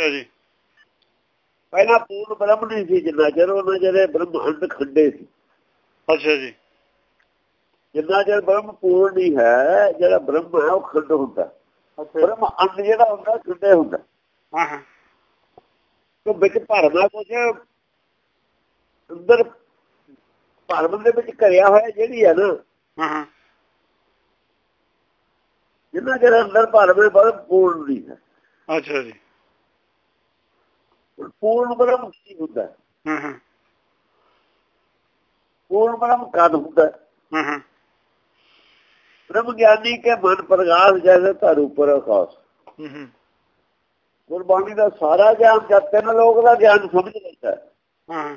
ਅੱਛਾ ਜੀ। ਪਹਿਲਾਂ ਪੂਰਨ ਬ੍ਰਹਮ ਨਹੀਂ ਸੀ ਜਿੰਨਾ ਚਿਰ ਉਹਨਾਂ ਜਿਹੜੇ ਬ੍ਰਹਮ ਅੰਡ ਖੰਡੇ ਸੀ। ਅੱਛਾ ਜੀ। ਜਿੰਨਾ ਚਿਰ ਬ੍ਰਹਮ ਪੂਰਨ ਨਹੀਂ ਹੈ ਜਿਹੜਾ ਬ੍ਰਹਮ ਹੈ ਉਹ ਖੰਡ ਹੁੰਦਾ। ਬ੍ਰਹਮ ਅੰਡ ਜਿਹੜਾ ਹੁੰਦਾ ਖੰਡੇ ਹੁੰਦਾ। ਹਾਂ ਹਾਂ। ਤੋਂ ਵਿੱਚ ਭਰਨਾ ਕੁਝ ਅੰਦਰ ਭਰਮ ਦੇ ਵਿੱਚ ਕਰਿਆ ਹੋਇਆ ਜਿਹੜੀ ਹੈ ਨਾ ਹਾਂ ਹਾਂ। ਜਿੰਨਾ ਚਿਰ ਅੰਦਰ ਭਰਮ ਬ੍ਰਹਮ ਪੂਰਨ ਨਹੀਂ ਹੈ। ਅੱਛਾ ਜੀ। ਪੂਰਨ ਬ੍ਰਹਮ ਕੀ ਹੁੰਦਾ ਹੈ? ਪੂਰਨ ਬ੍ਰਹਮ ਕਦ ਹੁੰਦਾ ਹੈ? ਬ੍ਰਹਮ ਗਿਆਨੀ ਕੇ ਮਨ ਪ੍ਰਗਾਸ ਜੈਸੇ ਧਰ ਉੱਪਰ ਆਕਾਸ਼ ਗੁਰਬਾਣੀ ਦਾ ਸਾਰਾ ਗਿਆਨ ਜਦ ਤਿੰਨ ਲੋਕ ਦਾ ਗਿਆਨ ਸਮਝ ਲੈਂਦਾ ਹੈ,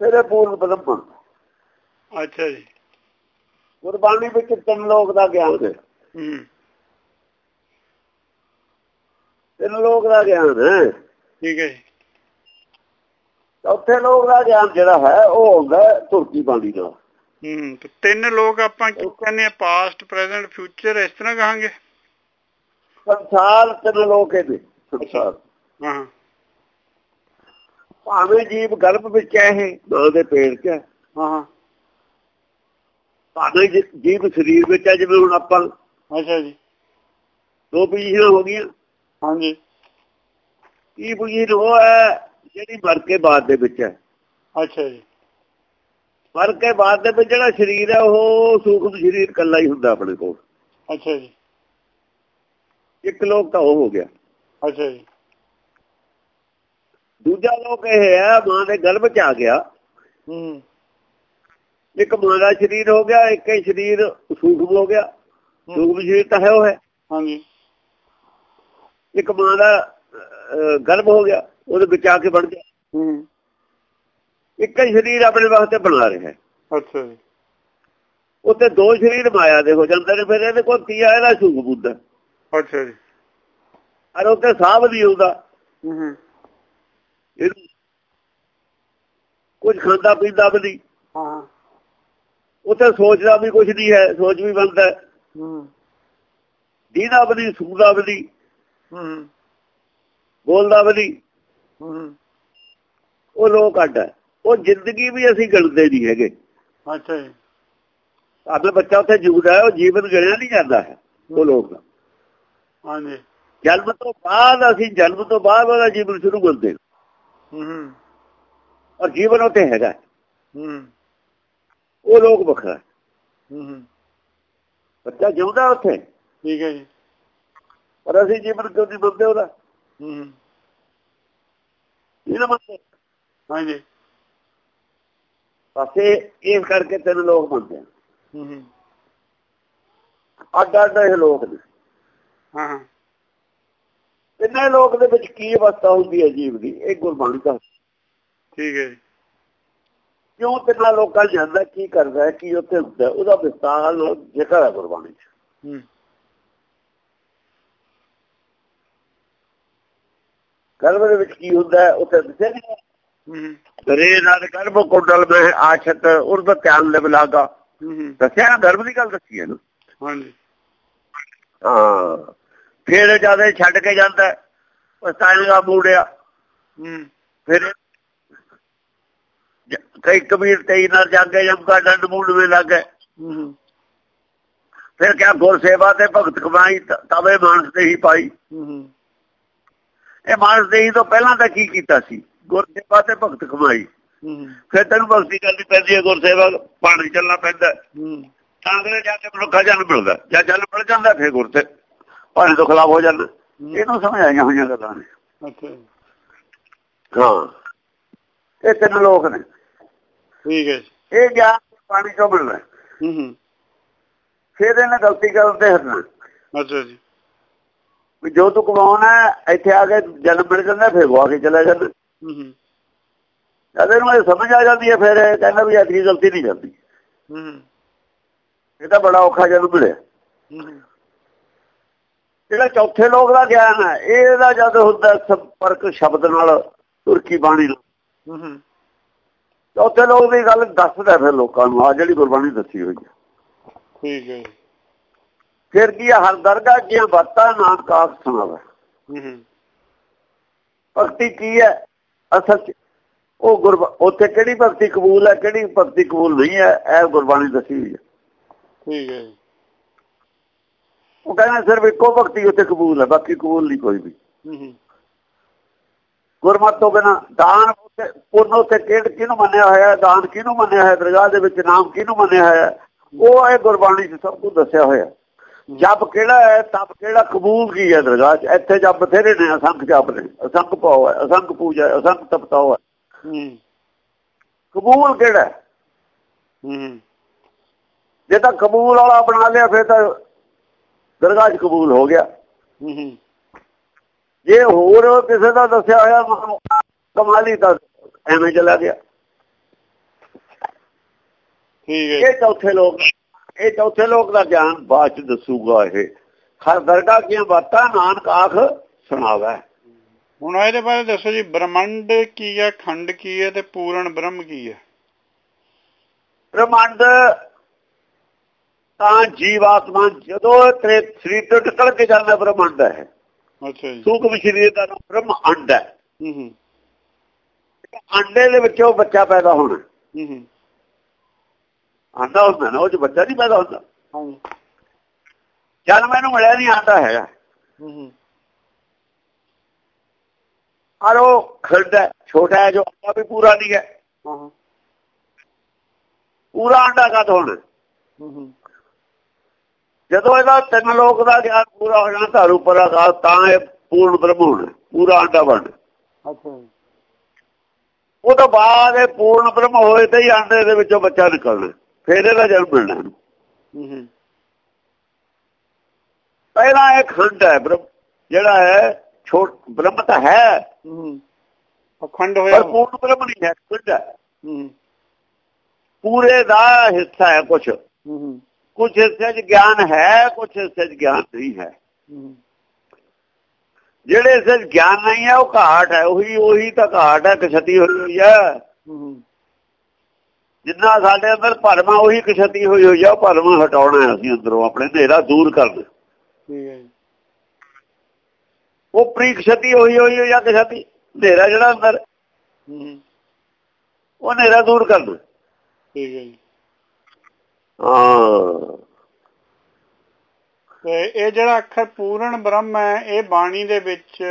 ਫਿਰ ਇਹ ਪੂਰਨ ਬ੍ਰਹਮ ਬਣਦਾ। ਅੱਛਾ ਜੀ। ਗੁਰਬਾਣੀ ਵਿੱਚ ਤਿੰਨ ਲੋਕ ਦਾ ਗਿਆਨ ਹੂੰ। ਤਿੰਨ ਲੋਕ ਦਾ ਗਿਆਨ ਹੈ। ਠੀਕ ਹੈ ਜੀ। ਚੌਥੇ ਲੋਕ ਦਾ ਗਿਆਨ ਜਿਹੜਾ ਹੈ ਉਹ ਹੁੰਦਾ ਹੈ ਤੁਰਕੀ ਬਾਣੀ ਨਾਲ। ਹੂੰ ਤਿੰਨ ਲੋਕ ਆਪਾਂ ਕੀ ਕਹਿੰਦੇ ਆ ਪਾਸਟ ਪ੍ਰੈਜ਼ੈਂਟ ਫਿਊਚਰ ਇਸ ਤਰ੍ਹਾਂ ਕਹਾਂਗੇ? ਸੰਸਾਰ ਤਿੰਨ ਲੋਕ ਇਹਦੇ ਸੰਸਾਰ। ਹਾਂ। ਭਾਵੇਂ ਜੀਵ ਗਰਭ ਵਿੱਚ ਹੈ ਇਹ ਮਾਂ ਦੇ ਪੇਟ 'ਚ ਹੈ। ਹਾਂ ਭਾਵੇਂ ਜੀਵ ਸਰੀਰ ਵਿੱਚ ਹੈ ਜਿਵੇਂ ਹੁਣ ਆਪਾਂ ਅੱਛਾ ਜੀ। ਦੋ ਪੋਜੀਸ਼ਨਾਂ ਹੋ ਗਈਆਂ। ਹਾਂਜੀ। ਕੀ ਪੋਜੀਸ਼ਨ ਉਹ ਹੈ ਜਿਹੜੀ ਮਰ ਕੇ ਬਾਅਦ ਦੇ ਵਿੱਚ ਹੈ। ਅੱਛਾ ਜੀ। ਮਰ ਕੇ ਬਾਅਦ ਦੇ ਵਿੱਚ ਜਿਹੜਾ ਸਰੀਰ ਹੈ ਉਹ ਸੂਖਮ ਸਰੀਰ ਇਕੱਲਾ ਹੀ ਹੁੰਦਾ ਆਪਣੇ ਕੋਲ। ਅੱਛਾ ਜੀ। ਇੱਕ ਲੋਕ ਤਾਂ ਉਹ ਹੋ ਗਿਆ। ਅੱਛਾ ਜੀ। ਦੂਜਾ ਲੋਕ ਇਹ ਹੈ ਮਾਂ ਦੇ ਗਰਭ ਚ ਆ ਗਿਆ। ਹੂੰ। ਇੱਕ ਮਾਂ ਦਾ ਸਰੀਰ ਹੋ ਗਿਆ ਇੱਕ ਹੀ ਸਰੀਰ ਸੂਖਮ ਹੋ ਗਿਆ। ਸੂਖਮ ਸਰੀਰ ਤਾਂ ਹੈ ਉਹ ਹੈ। ਹਾਂਜੀ। ਇੱਕ ਮਾਂ ਦਾ ਗਰਭ ਹੋ ਗਿਆ ਉਹਦੇ ਵਿੱਚ ਆ ਕੇ ਬਣ ਗਿਆ। ਹੂੰ। ਇੱਕ ਹੀ ਸਰੀਰ ਆਪਣੇ ਵਾਸਤੇ ਬਣਾ ਰਿਹਾ। ਹੈ ਅੱਛਾ ਜੀ। ਉੱਤੇ ਦੋ ਸਰੀਰ ਮਾਇਆ ਦੇ ਹੋ ਜਾਂਦੇ ਨੇ ਫਿਰ ਇਹਦੇ ਕੋਲ ਤੀਆ ਇਹਦਾ ਸੂਖਮ ਹੁੰਦਾ ਅੱਛਾ ਜੀ। ਅਰ ਉੱਤੇ ਸਾਹ ਨਹੀਂ ਆਉਂਦਾ। ਹੂੰ ਹੂੰ। ਇਹਨੂੰ ਕੁਝ ਖਾਂਦਾ ਪੀਂਦਾ ਵੀ ਨਹੀਂ। ਹਾਂ। ਉੱਥੇ ਸੋਚਦਾ ਵੀ ਕੁਝ ਨਹੀਂ ਹੈ ਸੋਚ ਵੀ ਬੰਦਾ ਹੈ। ਹੂੰ ਦੀਦਾ ਵੀ ਸੁਣਦਾ ਵੀ ਹੂੰ। ਬੋਲਦਾ ਹੂੰ। ਉਹ ਲੋਕ ਅੱਡ ਹੈ। ਉਹ ਜ਼ਿੰਦਗੀ ਵੀ ਅਸੀਂ ਗਿਣਦੇ ਨਹੀਂ ਹੈਗੇ। ਅੱਛਾ ਜੀ। ਆਪਣਾ ਬੱਚਾ ਉੱਥੇ ਜੂਦਾ ਉਹ ਜੀਵਨ ਗਿਣਿਆ ਨਹੀਂ ਜਾਂਦਾ ਹੈ ਉਹ ਲੋਕ ਦਾ। ਹਾਂਜੀ। ਜਨਮ ਤੋਂ ਬਾਅਦ ਅਸੀਂ ਜਨਮ ਤੋਂ ਬਾਅਦ ਉਹਦਾ ਜੀਵਨ ਸ਼ੁਰੂ ਕਰਦੇ ਹਾਂ। ਔਰ ਜੀਵਨ ਉੱਥੇ ਹੈਗਾ ਹੂੰ। ਉਹ ਲੋਕ ਵੱਖਰਾ ਹੈ। ਬੱਚਾ ਜਿਉਂਦਾ ਉੱਥੇ। ਠੀਕ ਹੈ ਜੀ। ਪਰ ਅਸੀਂ ਜੀਵਨ ਕਿਉਂ ਨਹੀਂ ਮੰਨਦੇ ਉਹਦਾ? ਇਹਨਾਂ ਮੰਨਦੇ ਹਾਂਜੀ। ਪਾਸੇ ਇਸ ਕਰਕੇ ਤਿੰਨ ਲੋਕ ਮੰਨਦੇ ਆ। ਹੂੰ ਹੂੰ। ਅੱਡ ਅੱਡ ਇਹ ਲੋਕ ਨੇ। ਹਾਂ ਹਾਂ। ਤਿੰਨੇ ਲੋਕ ਦੇ ਵਿੱਚ ਕੀ ਅਵਸਥਾ ਹੁੰਦੀ ਹੈ ਜੀਵ ਦੀ? ਇਹ ਗੁਰਬਾਣੀ ਦਾ। ਠੀਕ ਹੈ ਕਿਉਂ ਤਿੰਨਾਂ ਲੋਕਾਂ ਜਾਂਦਾ ਕੀ ਕਰਦਾ ਕੀ ਉੱਥੇ ਹੁੰਦਾ ਉਹਦਾ ਵਿਸਤਾਰ ਜ਼ਿਕਰ ਹੈ ਗੁਰਬਾਣੀ 'ਚ। ਹੂੰ। ਗਰਭ ਦੇ ਵਿੱਚ ਕੀ ਹੁੰਦਾ ਉੱਥੇ ਦੱਸਿਆ ਨਹੀਂ। ਹੂੰ ਗਰੇ ਨਾਲ ਗਰਭ ਕੁੰਡਲ में ਆਛਤ ਉਰਦ ਧਿਆਨ ਲੈ ਬਲਾਗਾ। ਦੱਸਿਆ ਗਰਭ ਦੀ ਗੱਲ ਦੱਸੀ ਹੈ ਨਾ ਹਾਂਜੀ। ਹਾਂ। ਫਿਰ ਜਦ ਛੱਡ ਕੇ ਜਾਂਦਾ ਪਛਤਾਏਗਾ ਮੂੜਿਆ। ਹੂੰ। ਫਿਰ ਕਈ ਕਬੀਰ ਤੇਈ ਨਾਲ ਜਾਗੇ ਜਮਕਾ ਡੰਡ ਮੂੜਵੇਂ ਲੱਗੇ ਹੂੰ ਹੂੰ। ਫਿਰ ਕਿਆ ਗੁਰ ਸੇਵਾ ਤੇ ਭਗਤ ਕਮਾਈ ਤ- ਤਵੇ ਮਾਨਸ ਤੇ ਹੀ ਪਾਈ। ਇਹ ਮਾਨਸ ਤੇ ਹੀ ਤੋਂ ਪਹਿਲਾਂ ਤਾਂ ਕੀ ਕੀਤਾ ਸੀ? ਗੁਰ ਸੇਵਾ ਤੇ ਭਗਤ ਕਮਾਈ। ਫਿਰ ਤੈਨੂੰ ਭਗਤੀ ਕਰਨੀ ਪੈਂਦੀ ਹੈ ਗੁਰ ਸੇਵਾ ਪਾਣੀ ਚੱਲਣਾ ਪੈਂਦਾ ਤਾਂ ਅਗਲੇ ਜਾ ਕੇ ਮਨੁੱਖਾ ਜਨਮ ਮਿਲਦਾ ਜਾਂ ਜਨਮ ਮਿਲ ਜਾਂਦਾ ਫਿਰ ਗੁਰ ਤੇ ਪਾਣੀ ਤੋਂ ਖਿਲਾਫ ਹੋ ਜਾਂਦਾ ਇਹਨੂੰ ਸਮਝਾਈਆਂ ਹੋਈਆਂ ਗੱਲਾਂ ਨੇ। ਹਾਂ। ਇਹ ਤਿੰਨ ਲੋਕ ਨੇ। ਠੀਕ ਹੈ। ਇਹ ਗਿਆਨ ਪਾਣੀ ਤੋਂ ਮਿਲਦਾ ਹੈ। ਹੂੰ ਫਿਰ ਇਹਨੇ ਗਲਤੀ ਤੇ ਹਟਣਾ ਅੱਛਾ ਜੀ। ਜੋ ਤੂੰ ਕਮਾਉਣਾ ਹੈ, ਇੱਥੇ ਆ ਕੇ ਜਨਮ ਮਿਲ ਜਾਂਦਾ ਫਿਰ ਗਵਾ ਕੇ ਚਲਾ ਜਾਂਦਾ। ਹੂੰ ਹੂੰ। ਜਦ ਇਹਨੂੰ ਇਹ ਸਮਝ ਆ ਜਾਂਦੀ ਹੈ ਫਿਰ ਇਹ ਕਹਿੰਦਾ ਵੀ ਅਗਲੀ ਗਲਤੀ ਨਹੀਂ ਹੂੰ ਇਹ ਤਾਂ ਬੜਾ ਔਖਾ ਜਨਮ ਮਿਲਿਆ। ਜਿਹੜਾ ਚੌਥੇ ਲੋਕ ਦਾ ਗਿਆਨ ਹੈ ਇਹਦਾ ਜਦ ਹੁੰਦਾ ਸੰਪਰਕ ਸ਼ਬਦ ਨਾਲ ਤੁਰਕੀ ਬਾਣੀ ਨਾਲ। ਹੂੰ ਹੂੰ। ਚੌਥੇ ਲੋਕ ਦੀ ਗੱਲ ਦੱਸਦਾ ਫਿਰ ਲੋਕਾਂ ਨੂੰ ਆ ਜਿਹੜੀ ਗੁਰਬਾਣੀ ਦੱਸੀ ਹੋਈ ਹੈ। ਠੀਕ ਹੈ ਫਿਰ ਕੀ ਹਰ ਦਰਗਾਹ ਦੀਆਂ ਬਾਤਾਂ ਨਾਨਕ ਆਖ ਸੁਣਾਵੇ। ਭਗਤੀ ਕੀ ਹੈ? ਅਸਲ ਚ ਉਹ ਗੁਰ ਉੱਥੇ ਕਿਹੜੀ ਭਗਤੀ ਕਬੂਲ ਹੈ ਕਿਹੜੀ ਭਗਤੀ ਕਬੂਲ ਨਹੀਂ ਹੈ ਇਹ ਗੁਰਬਾਣੀ ਦੱਸੀ ਹੋਈ ਹੈ। ਠੀਕ ਹੈ ਜੀ। ਉਹ ਕਹਿੰਦਾ ਸਿਰਫ ਇੱਕੋ ਭਗਤੀ ਉੱਥੇ ਕਬੂਲ ਹੈ ਬਾਕੀ ਕਬੂਲ ਨਹੀਂ ਕੋਈ ਵੀ। ਗੁਰਮਤ ਤੋਂ ਬਿਨਾ ਦਾਨ ਪੁੰਨ ਉੱਤੇ ਕਿਹੜ ਕਿਹਨੂੰ ਮੰਨਿਆ ਹੋਇਆ ਦਾਨ ਕਿਹਨੂੰ ਮੰਨਿਆ ਹੈ? ਦਰਗਾਹ ਦੇ ਵਿੱਚ ਨਾਮ ਕਿਹਨੂੰ ਮੰਨਿਆ ਹੋਇਆ ਹੈ, ਉਹ ਇਹ ਗੁਰਬਾਣੀ 'ਚ ਸਭ ਕੁਝ ਦੱਸਿਆ ਹੋਇਆ ਜਪ ਕਿਹੜਾ ਹੈ ਤਪ ਕਿਹੜਾ ਕਬੂਲ ਕੀ ਹੈ ਦਰਗਾਹ 'ਚ? ਇੱਥੇ ਜਪ ਬਥੇਰੇ ਨੇ ਅਸੰਖ ਜਪ ਨੇ। ਅਸੰਖ ਪਾਉ ਹੈ ਅਸੰਖ ਪੂਜਾ ਹੈ ਅਸੰਖ ਤਪਤਾਉ ਹੈ। ਕਬੂਲ ਕਿਹੜਾ ਹੈ? ਜੇ ਤਾਂ ਕਬੂਲ ਵਾਲਾ ਬਣਾ ਲਿਆ ਫਿਰ ਤਾਂ ਦਰਗਾਹ 'ਚ ਕਬੂਲ ਹੋ ਗਿਆ। ਹੂੰ ਜੇ ਹੋਰ ਕਿਸੇ ਦਾ ਦੱਸਿਆ ਹੋਇਆ ਕਮਾਲੀ ਤਾਂ ਐਵੇਂ ਚਲਾ ਗਿਆ। ਠੀਕ ਹੈ। ਇਹ ਚੌਥੇ ਲੋਕ ਇਹ ਚੌਥੇ ਲੋਕ ਦਾ ਗਿਆਨ ਬਾਅਦ ਚ ਦੱਸੂਗਾ ਇਹ। ਹਰ ਦਰਗਾਹ ਦੀਆਂ ਬਾਤਾਂ ਨਾਨਕ ਆਖ ਸੁਣਾਵੇ। ਹੁਣ ਇਹਦੇ ਬਾਰੇ ਦੱਸੋ ਜੀ ਬ੍ਰਹਮੰਡ ਕੀ ਹੈ ਖੰਡ ਕੀ ਹੈ ਤੇ ਪੂਰਨ ਬ੍ਰਹਮ ਕੀ ਹੈ? ਬ੍ਰਹਮੰਡ ਤਾਂ ਜੀਵਾਤਮਾ ਜਦੋਂ ਤੇਰੇ ਸਰੀਰ ਤੋਂ ਨਿਕਲ ਕੇ ਜਾਂਦਾ ਬ੍ਰਹਮੰਡ ਹੈ। ਅੱਛਾ ਜੀ। ਸੂਖਮ ਸਰੀਰ ਦਾ ਨਾਮ ਬ੍ਰਹਮ ਅੰਡ ਹੈ। ਹੂੰ ਹੂੰ। ਅੰਡੇ ਦੇ ਵਿੱਚੋਂ ਬੱਚਾ ਪੈਦਾ ਹੋਣਾ। ਹੂੰ ਹੂੰ। ਆਂਡਾ ਹੁੰਦਾ ਨਾ ਉਹ ਚ ਬੱਚਾ ਨਹੀਂ ਪੈਦਾ ਹੁੰਦਾ। ਜਨਮ ਇਹਨੂੰ ਮਿਲਿਆ ਨਹੀਂ ਆਂਦਾ ਹੈਗਾ। ਹੂੰ ਹੂੰ। ਔਰ ਉਹ ਹੈ ਛੋਟਾ ਹੈ ਜੋ ਅੰਡਾ ਵੀ ਪੂਰਾ ਨਹੀਂ ਹੈ। ਪੂਰਾ ਅੰਡਾ ਕਦ ਹੋਣਾ? ਜਦੋਂ ਇਹਦਾ ਤਿੰਨ ਲੋਕ ਦਾ ਗਿਆਨ ਪੂਰਾ ਹੋ ਜਾਣਾ ਧਾਰੂ ਪਰ ਆਕਾਸ਼ ਤਾਂ ਇਹ ਪੂਰਨ ਬ੍ਰਹਮ ਪੂਰਾ ਅੰਡਾ ਬਣਨਾ ਅੱਛਾ ਉਹ ਤੋਂ ਬਾਅਦ ਇਹ ਪੂਰਨ ਬ੍ਰਹਮ ਹੋਏ ਤੇ ਹੀ ਅੰਡੇ ਦੇ ਵਿੱਚੋਂ ਬੱਚਾ ਨਿਕਲਣਾ। ਫਿਰ ਇਹਦਾ ਜਨਮ ਮਿਲਣਾ। ਹੂੰ ਹੂੰ। ਪਹਿਲਾਂ ਇਹ ਖੰਡ ਹੈ ਬ੍ਰਹਮ ਜਿਹੜਾ ਹੈ ਛੋਟ ਬ੍ਰਹਮ ਤਾਂ ਹੈ। ਹੂੰ ਅਖੰਡ ਹੋਇਆ ਪਰ ਪੂਰਨ ਬ੍ਰਹਮ ਨਹੀਂ ਹੈ ਖੰਡ ਹੈ। ਹੂੰ ਪੂਰੇ ਦਾ ਹਿੱਸਾ ਹੈ ਕੁਝ ਹੂੰ ਹੂੰ। ਕੁਝ ਹਿੱਸੇ 'ਚ ਗਿਆਨ ਹੈ ਕੁਝ ਹਿੱਸੇ 'ਚ ਗਿਆਨ ਨਹੀਂ ਹੈ। ਜਿਹੜੇ ਹਿੱਸੇ 'ਚ ਗਿਆਨ ਨਹੀਂ ਹੈ ਉਹ ਘਾਟ ਹੈ। ਉਹੀ ਉਹੀ ਤਾਂ ਘਾਟ ਹੈ ਕਛਤੀ ਹੋਈ ਹੋਈ ਹੈ ਹੂੰ। ਜਿੰਨਾ ਸਾਡੇ ਅੰਦਰ ਭਰਮਾ ਉਹੀ ਕਛਤੀ ਹੋਈ ਹੋਈ ਆ ਭਰਮਾ ਹਟਾਉਣਾ ਹੈ ਅਸੀਂ ਅੰਦਰੋਂ ਆਪਣੇ ਹਨੇਰਾ ਦੂਰ ਕਰਨਾ। ਠੀਕ ਹੈ ਉਹ ਪ੍ਰੀਕਸ਼ਤੀ ਹੋਈ ਹੋਈ ਆ ਕਛਤੀ ਹਨੇਰਾ ਜਿਹੜਾ ਅੰਦਰ। ਉਹ ਹਨੇਰਾ ਦੂਰ ਕਰਨਾ। ਠੀਕ ਹੈ ਜੀ। ਹਾਂ। ਤੇ ਇਹ ਜਿਹੜਾ ਅੱਖਰ ਪੂਰਨ ਬ੍ਰਹਮ ਹੈ ਇਹ ਬਾਣੀ ਦੇ ਵਿੱਚ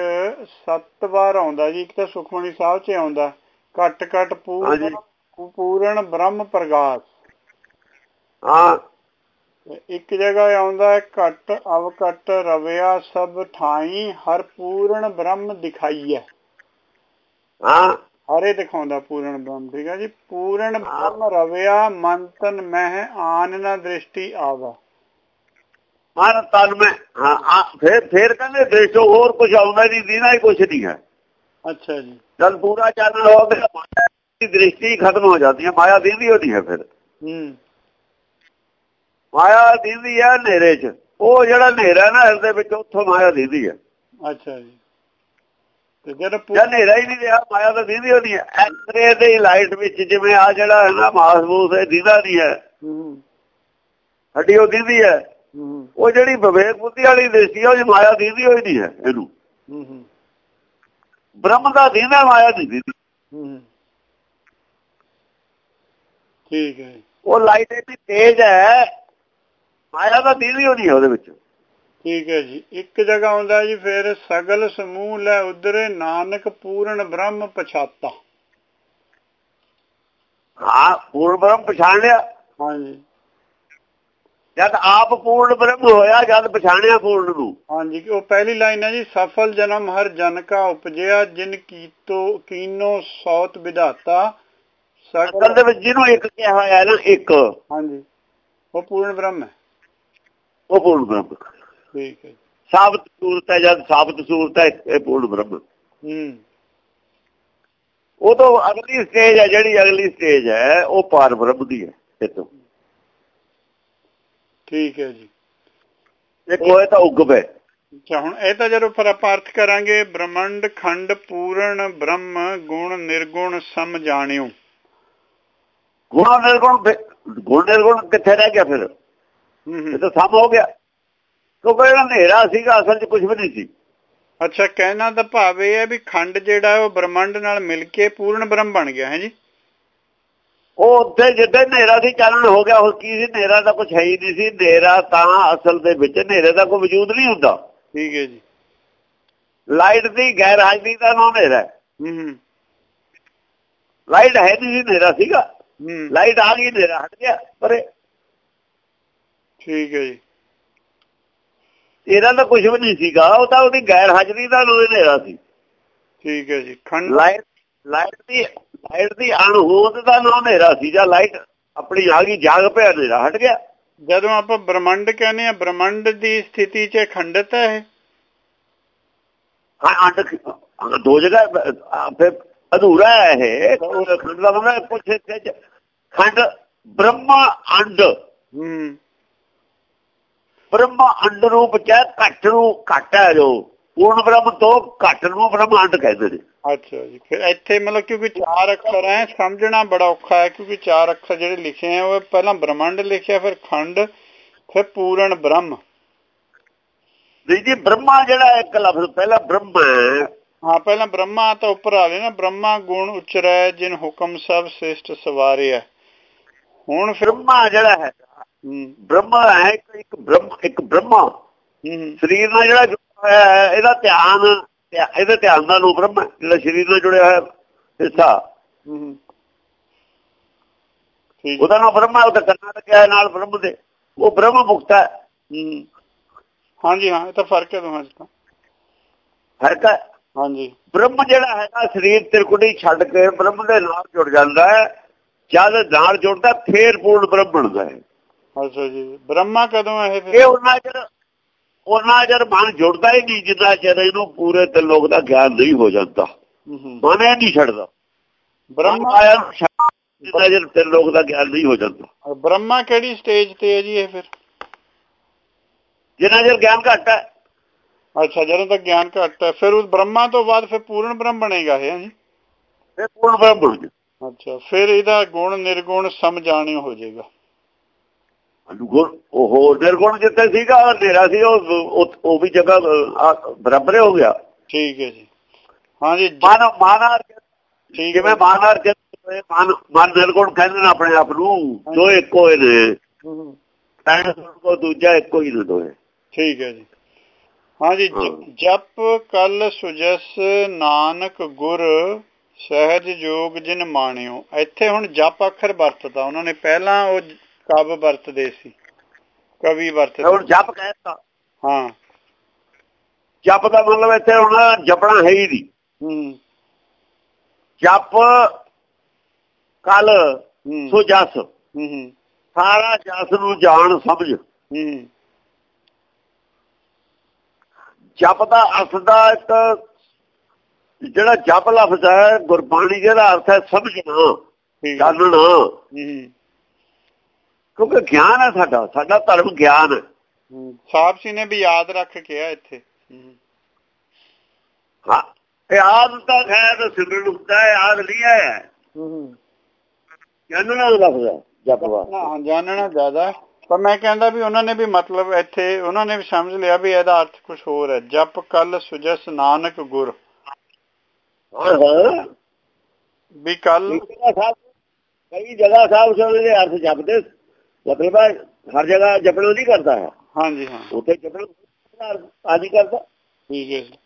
ਸੱਤ ਵਾਰ ਆਉਂਦਾ ਜੀ ਇੱਕ ਤਾਂ ਸੁਖਮਨੀ ਸਾਹਿਬ 'ਚ ਆਉਂਦਾ ਘਟ ਘਟ ਪੂਰਨ। ਪੂਰਨ ਬ੍ਰਹਮ ਪ੍ਰਗਾਸ। ਹਾਂ। ਇੱਕ ਜਗ੍ਹਾ ਆਉਂਦਾ ਹੈ ਘਟ ਅਵ ਘਟ ਰਵਿਆ ਸਭ ਠਾਈ ਹਰ ਪੂਰਨ ਬ੍ਰਹਮ ਦਿਖਾਈਐ ਹਾਂ। ਹਰੇ ਦਿਖਾਉਂਦਾ ਪੂਰਨ ਬ੍ਰਹਮ ਠੀਕ ਹੈ ਜੀ? ਪੂਰਨ ਬ੍ਰਹਮ ਰਵਿਆ ਮੰਤਨ ਮਹਿ ਆਨ ਨਾ ਦ੍ਰਿਸ਼ਟੀ ਆਵਾ। ਮਨ ਤਨ ਮੈਂ ਹਾਂ ਫਿਰ ਫਿਰ ਕਹਿੰਦੇ ਦੇਸ਼ੋ ਹੋਰ ਕੁਝ ਆਉਂਦਾ ਨਹੀਂ ਦੀਨਾ ਹੀ ਕੁਝ ਨਹੀਂ ਹੈ। ਅੱਛਾ ਜੀ। ਜਦ ਪੂਰਾ ਚਾਨਣ ਹੋ ਗਿਆ ਦੀ ਦ੍ਰਿਸ਼ਟੀ ਖਤਮ ਹੋ ਜਾਂਦੀ ਹੈ ਮਾਇਆ ਦੀਦੀ ਹੋਦੀ ਹੈ ਫਿਰ। ਹੂੰ। ਮਾਇਆ ਦੀਦੀ ਹੈ ਹਨੇਰੇ 'ਚ। ਉਹ ਜਿਹੜਾ ਹਨੇਰਾ ਨਾ ਹਿਰਦੇ ਵਿੱਚ ਉੱਥੋਂ ਮਾਇਆ ਦੀਦੀ ਹੈ। ਅੱਛਾ ਜੀ। ਤੇ ਜਦ ਜਾਂ ਪੂਰਨ ਹਨੇਰਾ ਹੀ ਨਹੀਂ ਰਿਹਾ ਮਾਇਆ ਤਾਂ ਦੀਦੀ ਹੋਦੀ ਹੈ। ਐਕਸਰੇ ਦੇ ਲਾਈਟ ਵਿੱਚ ਜਿਵੇਂ ਆ ਜਿਹੜਾ ਹੈ ਨਾ ਦੀਦਾ ਨਹੀਂ ਹੈ। ਹੂੰ। ਹੱਡੀ ਉਹ ਦੀਦੀ ਹੈ। ਉਹ ਜਿਹੜੀ ਵਿਵੇਕ ਬੁੱਧੀ ਵਾਲੀ ਦ੍ਰਿਸ਼ਟੀ ਉਹ ਮਾਇਆ ਦੀਦੀ ਹੋਈ ਨਹੀਂ ਹੈ ਇਹਨੂੰ। ਬ੍ਰਹਮ ਦਾ ਦੀਨਾ ਮਾਇਆ ਦੀ ਦੀਦੀ। ਹੂੰ। ਠੀਕ ਹੈ ਉਹ ਲਾਈਟ ਇੰਨੀ ਤੇਜ਼ ਹੈ ਮਾਇਆ ਦਾ ਹੋਣੀ ਹੈ ਉਹਦੇ ਵਿੱਚ। ਠੀਕ ਹੈ ਜੀ। ਇੱਕ ਜਗ੍ਹਾ ਆਉਂਦਾ ਜੀ ਫਿਰ ਸਗਲ ਸਮੂਹ ਲੈ ਉਧਰੇ ਨਾਨਕ ਪੂਰਨ ਬ੍ਰਹਮ ਪਛਾਤਾ। ਹਾਂ ਪੂਰਨ ਬ੍ਰਹਮ ਪਛਾਣ ਲਿਆ ਹਾਂਜੀ। ਜਦ ਆਪ ਪੂਰਨ ਬ੍ਰਹਮ ਹੋਇਆ ਜਦ ਪਛਾਣਿਆ ਪੂਰਨ ਨੂੰ। ਹਾਂਜੀ ਉਹ ਪਹਿਲੀ ਲਾਈਨ ਹੈ ਜੀ ਸਫਲ ਜਨਮ ਹਰ ਜਨ ਕਾ ਉਪਜਿਆ ਜਿਨ ਕੀਤੋ ਕੀਨੋ ਸੌਤ ਵਿਧਾਤਾ। ਅਸਲ ਦੇ ਵਿੱਚ ਜਿਹਨੂੰ ਇੱਕ ਕਿਹਾ ਹੋਇਆ ਹੈ ਨਾ ਇੱਕ। ਉਹ ਹਾਂਜੀ। ਉਹ ਪੂਰਨ ਬ੍ਰਹਮ ਹੈ। ਪੂਰਨ ਬ੍ਰਹਮ। ਠੀਕ ਹੈ। ਸਾਬਤ ਸੂਰਤ ਹੈ ਜਦ ਸਾਬਤ ਸੂਰਤ ਹੈ ਇਹ ਪੂਰਨ ਬ੍ਰਹਮ। ਹੂੰ। ਉਹ ਤੋਂ ਅਗਲੀ ਸਟੇਜ ਹੈ ਜਿਹੜੀ ਅਗਲੀ ਸਟੇਜ ਹੈ ਉਹ ਪਾਰ ਬ੍ਰਹਮ ਦੀ ਹੈ ਇਹ ਤੋਂ। ਠੀਕ ਹੈ ਜੀ। ਇੱਕ ਹੋਏ ਤਾਂ ਉਗਵੇ ਅੱਛਾ ਹੁਣ ਇਹ ਤਾਂ ਜਦੋਂ ਫਿਰ ਆਪਾਂ ਅਰਥ ਕਰਾਂਗੇ ਬ੍ਰਹਮੰਡ ਖੰਡ ਪੂਰਨ ਬ੍ਰਹਮ ਗੁਣ ਨਿਰਗੁਣ ਸਮ ਜਾਣਿਓ। ਗੁਣ ਨਿਰਗੁਣ ਗੁਣ ਨਿਰਗੁਣ ਕਿੱਥੇ ਰਹਿ ਗਿਆ ਫਿਰ? ਇਹ ਤਾਂ ਸਮ ਹੋ ਗਿਆ। ਕਿਉਂਕਿ ਜਿਹੜਾ ਹਨੇਰਾ ਸੀਗਾ ਅਸਲ 'ਚ ਕੁਝ ਵੀ ਨਹੀਂ ਸੀ। ਅੱਛਾ ਕਹਿਣਾ ਦਾ ਭਾਵ ਇਹ ਹੈ ਵੀ ਖੰਡ ਜਿਹੜਾ ਉਹ ਬ੍ਰਹਮੰਡ ਨਾਲ ਮਿਲ ਕੇ ਪੂਰਨ ਬ੍ਰਹਮ ਬਣ ਗਿਆ ਹੈ ਜੀ? ਉਹ ਉੱਥੇ ਜਿੱਦੇ ਹਨੇਰਾ ਸੀ ਚਾਨਣ ਹੋ ਗਿਆ ਹੋਰ ਕੀ ਸੀ? ਹਨੇਰਾ ਦਾ ਕੁਝ ਹੈ ਹੀ ਨਹੀਂ ਸੀ। ਹਨੇਰਾ ਤਾਂ ਅਸਲ ਦੇ ਵਿੱਚ ਹਨੇਰੇ ਦਾ ਕੋਈ ਵਜੂਦ ਨਹੀਂ ਹੁੰਦਾ। ਠੀਕ ਹੈ ਜੀ। ਲਾਈਟ ਦੀ ਗੈਰ ਹਾਜ਼ਰੀ ਦਾ ਨਾਮ ਹਨੇਰਾ ਹੈ। ਲਾਈਟ ਹੈ ਨਹੀਂ ਸੀ ਹਨੇਰਾ ਸੀਗਾ। ਲਾਈਟ ਆ ਗਈ ਹਨੇਰਾ ਹਟ ਗਿਆ ਪਰ। ਠੀਕ ਹੈ ਜੀ। ਇਹਦਾ ਤਾਂ ਕੁਝ ਵੀ ਨਹੀਂ ਸੀਗਾ ਉਹ ਤਾਂ ਉਹਦੀ ਗੈਰ ਹਾਜ਼ਰੀ ਦਾ ਹਨੇਰਾ ਸੀ। ਠੀਕ ਹੈ ਜੀ ਖੰਡ। ਲਾਈਟ ਲਾਈਟ ਦੀ ਲਾਈਟ ਦੀ ਅਣਹੋਂਦ ਦਾ ਨਾਮ ਹਨੇਰਾ ਸੀ ਜਾਂ ਲਾਈਟ ਆਪਣੀ ਆ ਗਈ ਜਾਗ ਪਿਆ ਹਨੇਰਾ ਹਟ ਗਿਆ। ਜਦੋਂ ਆਪਾਂ ਬ੍ਰਹਮੰਡ ਕਹਿੰਦੇ ਆ ਬ੍ਰਹਮੰਡ ਦੀ ਸਥਿਤੀ 'ਚ ਖੰਡਤ ਹੈ ਇਹ? ਹਾਂ ਅੰਡ ਦੋ ਜਗ੍ਹਾ ਫਿਰ ਅਧੂਰਾ ਹੈ ਇਹ ਖੰਡ ਦਾ ਮਤਲਬ ਚ- ਖੰਡ ਬ੍ਰਹਮਾ ਅੰਡ। ਹੂੰ। ਬ੍ਰਹਮਾ ਅੰਡ ਰੂਪ ਚ ਘੱਟ ਨੂੰ ਘੱਟ ਹੈ ਜੋ। ਪੂਰਨ ਬ੍ਰਹਮ ਤੋਂ ਘੱਟ ਨੂੰ ਬ੍ਰਹਮ ਅੰਡ ਕਹਿੰਦੇ ਨੇ। ਅੱਛਾ ਜੀ ਫਿਰ ਇੱਥੇ ਮਤਲਬ ਕਿਉਂਕਿ ਚਾਰ ਅੱਖਰ ਹੈ ਸਮਝਣਾ ਬੜਾ ਔਖਾ ਹੈ ਕਿਉਂਕਿ ਚਾਰ ਅੱਖਰ ਜਿਹੜੇ ਲਿਖੇ ਆ ਉਹ ਪਹਿਲਾਂ ਬ੍ਰਹਮੰਡ ਲਿਖਿਆ ਫਿਰ ਖੰਡ ਫਿਰ ਪੂਰਨ ਬ੍ਰਹਮ। ਨਹੀਂ ਜੀ ਬ੍ਰਹਮਾ ਜਿਹੜਾ ਇੱਕ ਲਫ਼ਜ਼ ਪਹਿਲਾਂ ਬ੍ਰਹਮ ਹੈ। ਪਹਿਲਾਂ ਬ੍ਰਹਮਾ ਤਾਂ ਉੱਪਰ ਆ ਗਏ ਨਾ ਬ੍ਰਹਮਾ ਗੁਣ ਉਚਰੈ ਜਿਨ ਹੁਕਮ ਸਭ ਸ੍ਰਿਸ਼ਟ ਸਵਾਰਿਆ ਹੁਣ ਫਿਰ ਬ੍ਰਹਮਾ ਜਿਹੜਾ ਹੈ ਬ੍ਰਹਮਾ ਹੈ ਇੱਕ ਇੱਕ ਬ੍ਰਹਮ ਇੱਕ ਬ੍ਰਹਮਾ। ਸਰੀਰ ਨਾਲ ਜਿਹੜਾ ਜੁੜਿਆ ਹੋਇਆ ਹੈ ਇਹਦਾ ਧਿਆਨ ਧਿਆ- ਇਹਦੇ ਧਿਆਨ ਦਾ ਨੂੰ ਬ੍ਰਹਮ ਜਿਹੜਾ ਸਰੀਰ ਨਾਲ ਜੁੜਿਆ ਹੋਇਆ ਹਿੱਸਾ। ਉਹਦਾ ਨਾਮ ਬ੍ਰਹਮ ਉਹਦਾ ਕੰਨਾਂ ਲੱਗਿਆ ਨਾਲ ਬ੍ਰਹਮ ਦੇ। ਉਹ ਬ੍ਰਹਮ ਮੁਕਤ ਹੈ। ਹੂੰ। ਹਾਂਜੀ ਹਾਂ ਇਹ ਤਾਂ ਫ਼ਰਕ ਹੈ ਦੋਹਾਂ 'ਚ ਤਾਂ। ਫ਼ਰਕ ਹੈ? ਹਾਂਜੀ। ਬ੍ਰਹਮ ਜਿਹੜਾ ਹੈਗਾ ਸਰੀਰ ਤਿਰਕੁਟੀ ਛੱਡ ਕੇ ਬ੍ਰਹਮ ਦੇ ਨਾਲ ਜੁੜ ਜਾਂਦਾ ਹੈ। ਜਦ ਨਾਲ ਜੁੜਦਾ ਫੇਰ ਪੂਰਨ ਬ੍ਰਹਮ ਬਣਦਾ ਹੈ। ਅੱਛਾ ਜੀ। ਬ੍ਰਹਮਾ ਕਦੋਂ ਇਹ? ਇਹ ਫਿਰ ਉਹਨਾਂ ਚਿਰ ਉਹਨਾਂ ਚਿਰ ਮਨ ਜੁੜਦਾ ਹੀ ਨਹੀਂ ਜਿੰਨਾ ਚਿਰ ਇਹਨੂੰ ਪੂਰੇ ਤੇ ਲੋਕ ਦਾ ਗਿਆਨ ਨਹੀਂ ਹੋ ਜਾਂਦਾ। ਹੂੰ, ਹੂੰ। ਮਨ ਇਹ ਨਹੀਂ ਛੱਡਦਾ। ਬ੍ਰਹਮਾ ਆਇਆ ਨੂੰ ਛੱਡ- ਜਿੰਨਾ ਚਿਰ ਤੇ ਲੋਕ ਦਾ ਗਿਆਨ ਨਹੀਂ ਹੋ ਜਾਂਦਾ। ਬ੍ਰਹਮਾ ਕਿਹੜੀ ਸਟੇਜ ਤੇ ਹੈ ਜੀ ਇਹ ਫਿਰ? ਜਿੰਨਾ ਚਿਰ ਗਿਆਨ ਘੱਟ ਹੈ। ਅੱਛਾ ਜਦੋਂ ਤੱਕ ਗਿਆਨ ਘੱਟ ਹੈ ਫਿਰ ਉਸ ਬ੍ਰਹਮਾ ਤੋਂ ਬਾਅਦ ਫਿਰ ਪੂਰਨ ਬ੍ਰਹਮ ਬਣੇਗਾ ਇਹ ਹਾਂਜੀ ਇਹ ਪੂਰਨ ਬ੍ਰਹਮ ਬਣ ਗਿਆ ਅੱਛਾ ਫਿਰ ਇਹਦਾ ਗੁਣ ਨਿਰਗੁਣ ਸਮਝਾਣੇ ਹੋ ਜਾਏਗਾ। ਗੁਣ ਉਹ ਨਿਰਗੁਣ ਜਿੱਤੇ ਸੀਗਾ ਹਨੇਰਾ ਸੀ ਉਹ ਉਹ- ਵੀ ਜਗ੍ਹਾ ਬਰਾਬਰ ਹੀ ਹੋ ਗਿਆ। ਠੀਕ ਹੈ ਜੀ। ਹਾਂਜੀ ਜ- ਮਨ ਮਾਨਾਰ ਠੀਕ ਹੈ ਮਾਨਾਰ ਮਨ ਮਨ ਨਿਰਗੁਣ ਕਹਿੰਦੇ ਨੇ ਆਪਣੇ ਆਪ ਨੂੰ ਦੋ ਇੱਕੋ ਹੀ ਨੇ। ਹੂੰ, ਤੈਨ ਕੋ ਦੂਜਾ ਇੱਕੋ ਹੀ ਦੋਏ ਠੀਕ ਹੈ ਜੀ। ਹਾਂਜੀ ਜ- ਹਾਂ। ਜਪ ਕਲ ਸੁਜਸ ਨਾਨਕ ਗੁਰ ਸਹਿਜ ਜੋਗ ਜਿਨ ਮਾਣਿਓ ਇੱਥੇ ਹੁਣ ਜਪ ਅੱਖਰ ਵਰਤਦਾ ਉਹਨਾਂ ਨੇ ਪਹਿਲਾਂ ਉਹ ਕਵ ਵਰਤਦੇ ਸੀ ਕਵੀ ਵਰਤਦੇ ਹੁਣ ਜਪ ਕਹਿਤਾ। ਹਾਂ। ਜਪ ਦਾ ਮਤਲਬ ਇੱਥੇ ਹੁਣ ਜਪਣਾ ਹੈ ਹੀ ਨਹੀਂ। ਹੂੰ। ਜਪ ਕਲ ਸੋ ਜਸ। ਹੂੰ ਹੂੰ, ਸਾਰਾ ਜਸ ਨੂੰ ਜਾਣ ਸਮਝ। ਹੂੰ। ਜਪ ਦਾ ਦਾ ਇੱਕ ਜਿਹੜਾ ਜਪ ਲਫ਼ਜ਼ ਹੈ ਗੁਰਬਾਣੀ ਜਿਹਦਾ ਅਰਥ ਹੈ ਸਮਝਣਾ ਜਾਣਨਾ। ਕਿਉਂਕਿ ਗਿਆਨ ਹੈ ਸਾਡਾ ਸਾਡਾ ਧਰਮ ਗਿਆਨ ਹੈ। ਸਾਹਿਬ ਜੀ ਨੇ ਵੀ ਯਾਦ ਰੱਖ ਕੇ ਆ ਇੱਥੇ। ਹੂੰ। ਆਦ ਤਾਂ ਖੈਰ ਸਿਮਰਨ ਹੁੰਦਾ ਹੈ ਆਦ ਨਹੀਂ ਹੈ। ਹੂੰ ਜਾਣਨਾ ਲਫ਼ਜ਼ ਹੈ ਜਪ ਦਾ। ਹਾਂ ਜਾਣਨਾ ਜ਼ਿਆਦਾ। ਪਰ ਮੈਂ ਕਹਿੰਦਾ ਵੀ ਉਹਨਾਂ ਨੇ ਵੀ ਮਤਲਬ ਇੱਥੇ ਉਹਨਾਂ ਨੇ ਵੀ ਸਮਝ ਲਿਆ ਵੀ ਇਹਦਾ ਅਰਥ ਕੁਝ ਹੋਰ ਹੈ। ਜਪ ਕਲ ਸੁਜਸ ਨਾਨਕ ਗੁਰ। ਹਾਂ ਹਾਂ। ਵੀ ਕੱਲ ਕਈ ਜਗ੍ਹਾ ਸਾਹਿਬ ਸੋਨੇ ਦੇ ਅਰਥ ਜਪਦੇ ਮਤਲਬ ਹੈ ਹਰ ਜਗ੍ਹਾ ਜਪਣਾ ਨਹੀਂ ਕਰਦਾ ਹੈ ਹਾਂਜੀ ਹਾਂ। ਉੱਥੇ ਜਪਣਾ ਆਦਿ ਕਰਦਾ। ਠੀਕ ਹੈ ਜੀ।